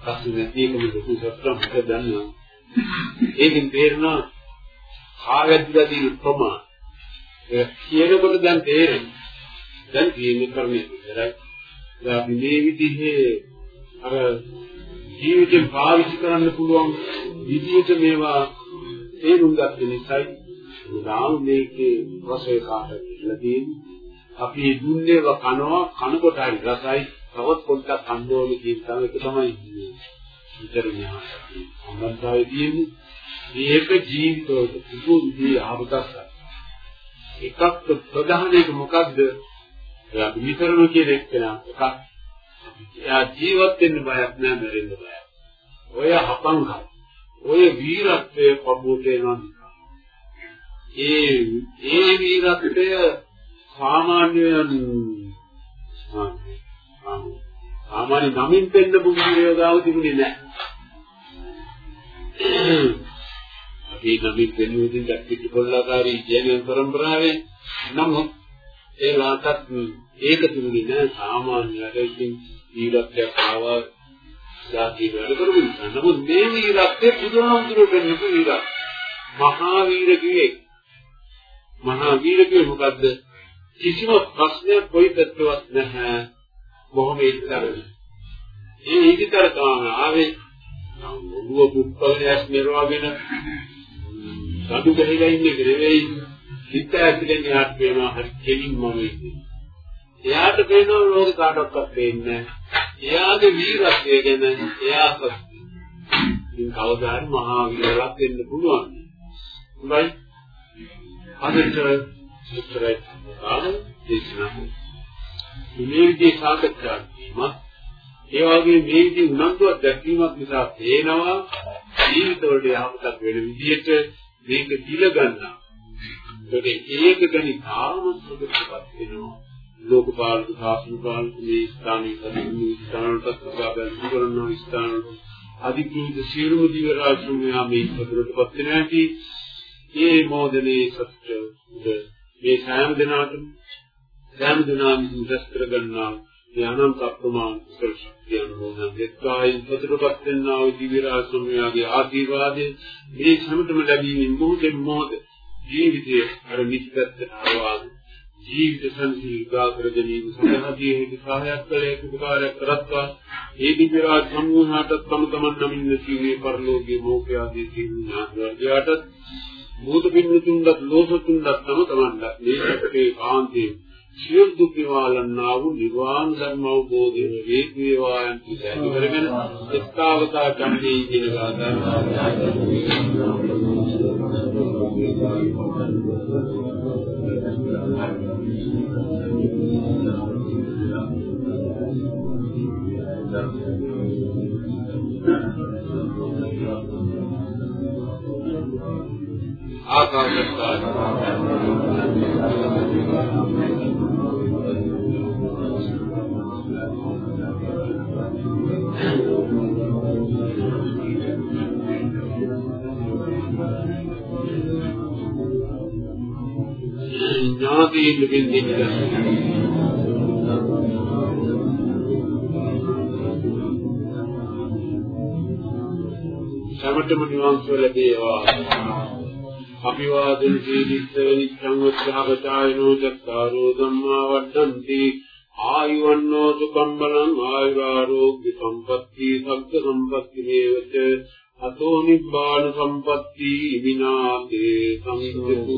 ප්‍රශ්නේ තියෙන්නේ ලොකු සත්‍යම් මොකද දන්නවා. ඒකෙන් තේරෙනවා කාවැද්දලා තියෙන ප්‍රමාණ. ඒ කියනකොට දැන් තේරෙනවා. දැන් කියන්නේ කර්මයේ විතරයි. දැන් අපි මේ විදිහේ අර ජීවිතේ පාවිච්චි කරන්න පුළුවන් විදිහට මේවා තේරුම් ගන්න නිසායි දාම මේකේ රසය කාටද කියලා තියෙන්නේ. අපි දුන්නේව කනවා කනකොට හරි රසයි තවත් පොඩ්ඩක් කන්න ඕනේ කියන තමයි ඒක තමයි විතර න්යාය. සම්බන්ධතාවය තියෙන්නේ මේක ජීවිතවල පුදු විදිහේ ආවදක්. එකක් ප්‍රධාන එක මොකද්ද? අපි විතරම කියන එක එකක්. එයා ජීවත් වෙන්න බයක් නෑ මැරෙන්න බයක්. ඔය හපංකයි. ඔය වීරත්වයේ පබුවට එනවා. ඒ ඒ වීරත්වය සාමාන්‍යයෙන් සාමාන්‍ය නමින් පෙන්න බුදුරජාණන් ගාව තිබුණේ නැහැ. අපි නමින් පෙන්වුවකින් දැක්කිට කොල්ලාකාරී ජීවන පරම්පරාවේ නමුත් ඒ ලාටත් ඒක තිබුණේ නැහැ සාමාන්‍යයෙන් ඉතින් වීරත්වයක් ආවා ජාති වැඩ කරපු නිසා. නමුත් මේ වීරත්වය බුදුහාමුදුරුවෝ පෙන්වපු වීරත්වය. මහා වීර කියේ මහා වීර කියේ මොකද්ද? කිසිම ප්‍රශ්නයක් කොයි පැත්තවත් නැහැ. බොහොම ඉතරයි. ඒ ඉතර තමයි ආවේ ඔළුව පුප්පලයක් මෙරවගෙන සතු ගහලා ඉන්නේ නෙවෙයි. හිත ඇතුලෙන් එහාට වෙනවා හරි කෙලින්ම වෙන්නේ. එයාට පේනවා ලෝක කාටවත් පේන්නේ එයාගේ වීරත්වය ගැන එයා ඉතින් කවදා හරි මහා වීරයක් වෙන්න පුළුවන්. හොඳයි. අදට උත්තරයි ආන දේශනා. මේ විදිහේ සාකච්ඡා කිරීමත් ඒ වගේ මේ විදිහේ උනන්දුවක් දැක්වීමක් නිසා තේනවා ජීවිතවලට යහපතක් වෙන විදිහට මේක දිල ගන්නවා. ඒකට ඒක ගැන තාම සුදුසුපත් වෙනවා. ලෝකපාලක සාසන පාලක මේ ස්ථානයේ කදින්නේ ස්ථානවලට සබඳ කරන ස්ථානවල අධිකෘත සියලුම දිව රාජ්‍යමයා මේ පතරටපත් වෙන ඇති ඒ මොදනේ සත්‍ය මේ සෑම දිනාටම සෑම දිනාම ඉඳස් කරගන්නා ඥානම් අප්‍රමාණ කුසල ශක්තිය අනුමෝදන් දෙත්වායි පතරටපත් වෙනා වූ දිව රාජ්‍යමයාගේ ආශිර්වාදයෙන් මේ සමතම ලැබීමෙන් මොහොතෙන් මොහොත ජීවිතයේ අර නිත්‍යත්ව ආවාද ජීවිත සංසිද්ධා කර ගැනීම සඳහා දී හේතු සහායක් කළ යුතු උපකාරයක් කරත්වා. ඒ දිව්‍ය රාජ සමූහාට තම තමන් නමින් සීවේ පරලෝකයේ මෝක්ෂ ආදී සියලු ඥාතිවර්ගයාට භූත පින්නතුන්වත් ලෝකතුන්වත් තම තමන්ට මේ සත්‍යේ කාන්තේ සියලු දුක් නිවාලන්නා වූ නිර්වාණ ධර්ම අවබෝධයෙන් වේද වේවායන් පිටයි කරගෙන එක්තාවතා කන්නේ කියන ගාථා ආකාශස්ථාන. ඥාතීන් දෙන්නේ. සමතම නිවන් සුව ලැබේවා. අභිවාදන සීලිස්ස නිච්ඡං උත්සාහපචායනෝ චත්තාරෝ ධම්මා වඩ්ඩಂತಿ. ආයුවන්නෝ සුඛං බලං ආයුරෝග්‍ය සම්පත්‍ති සග්ග සම්පත්‍ති මේවච අතෝ නිබ්බාන සම්පත්‍ති විනාතේ සංසුතු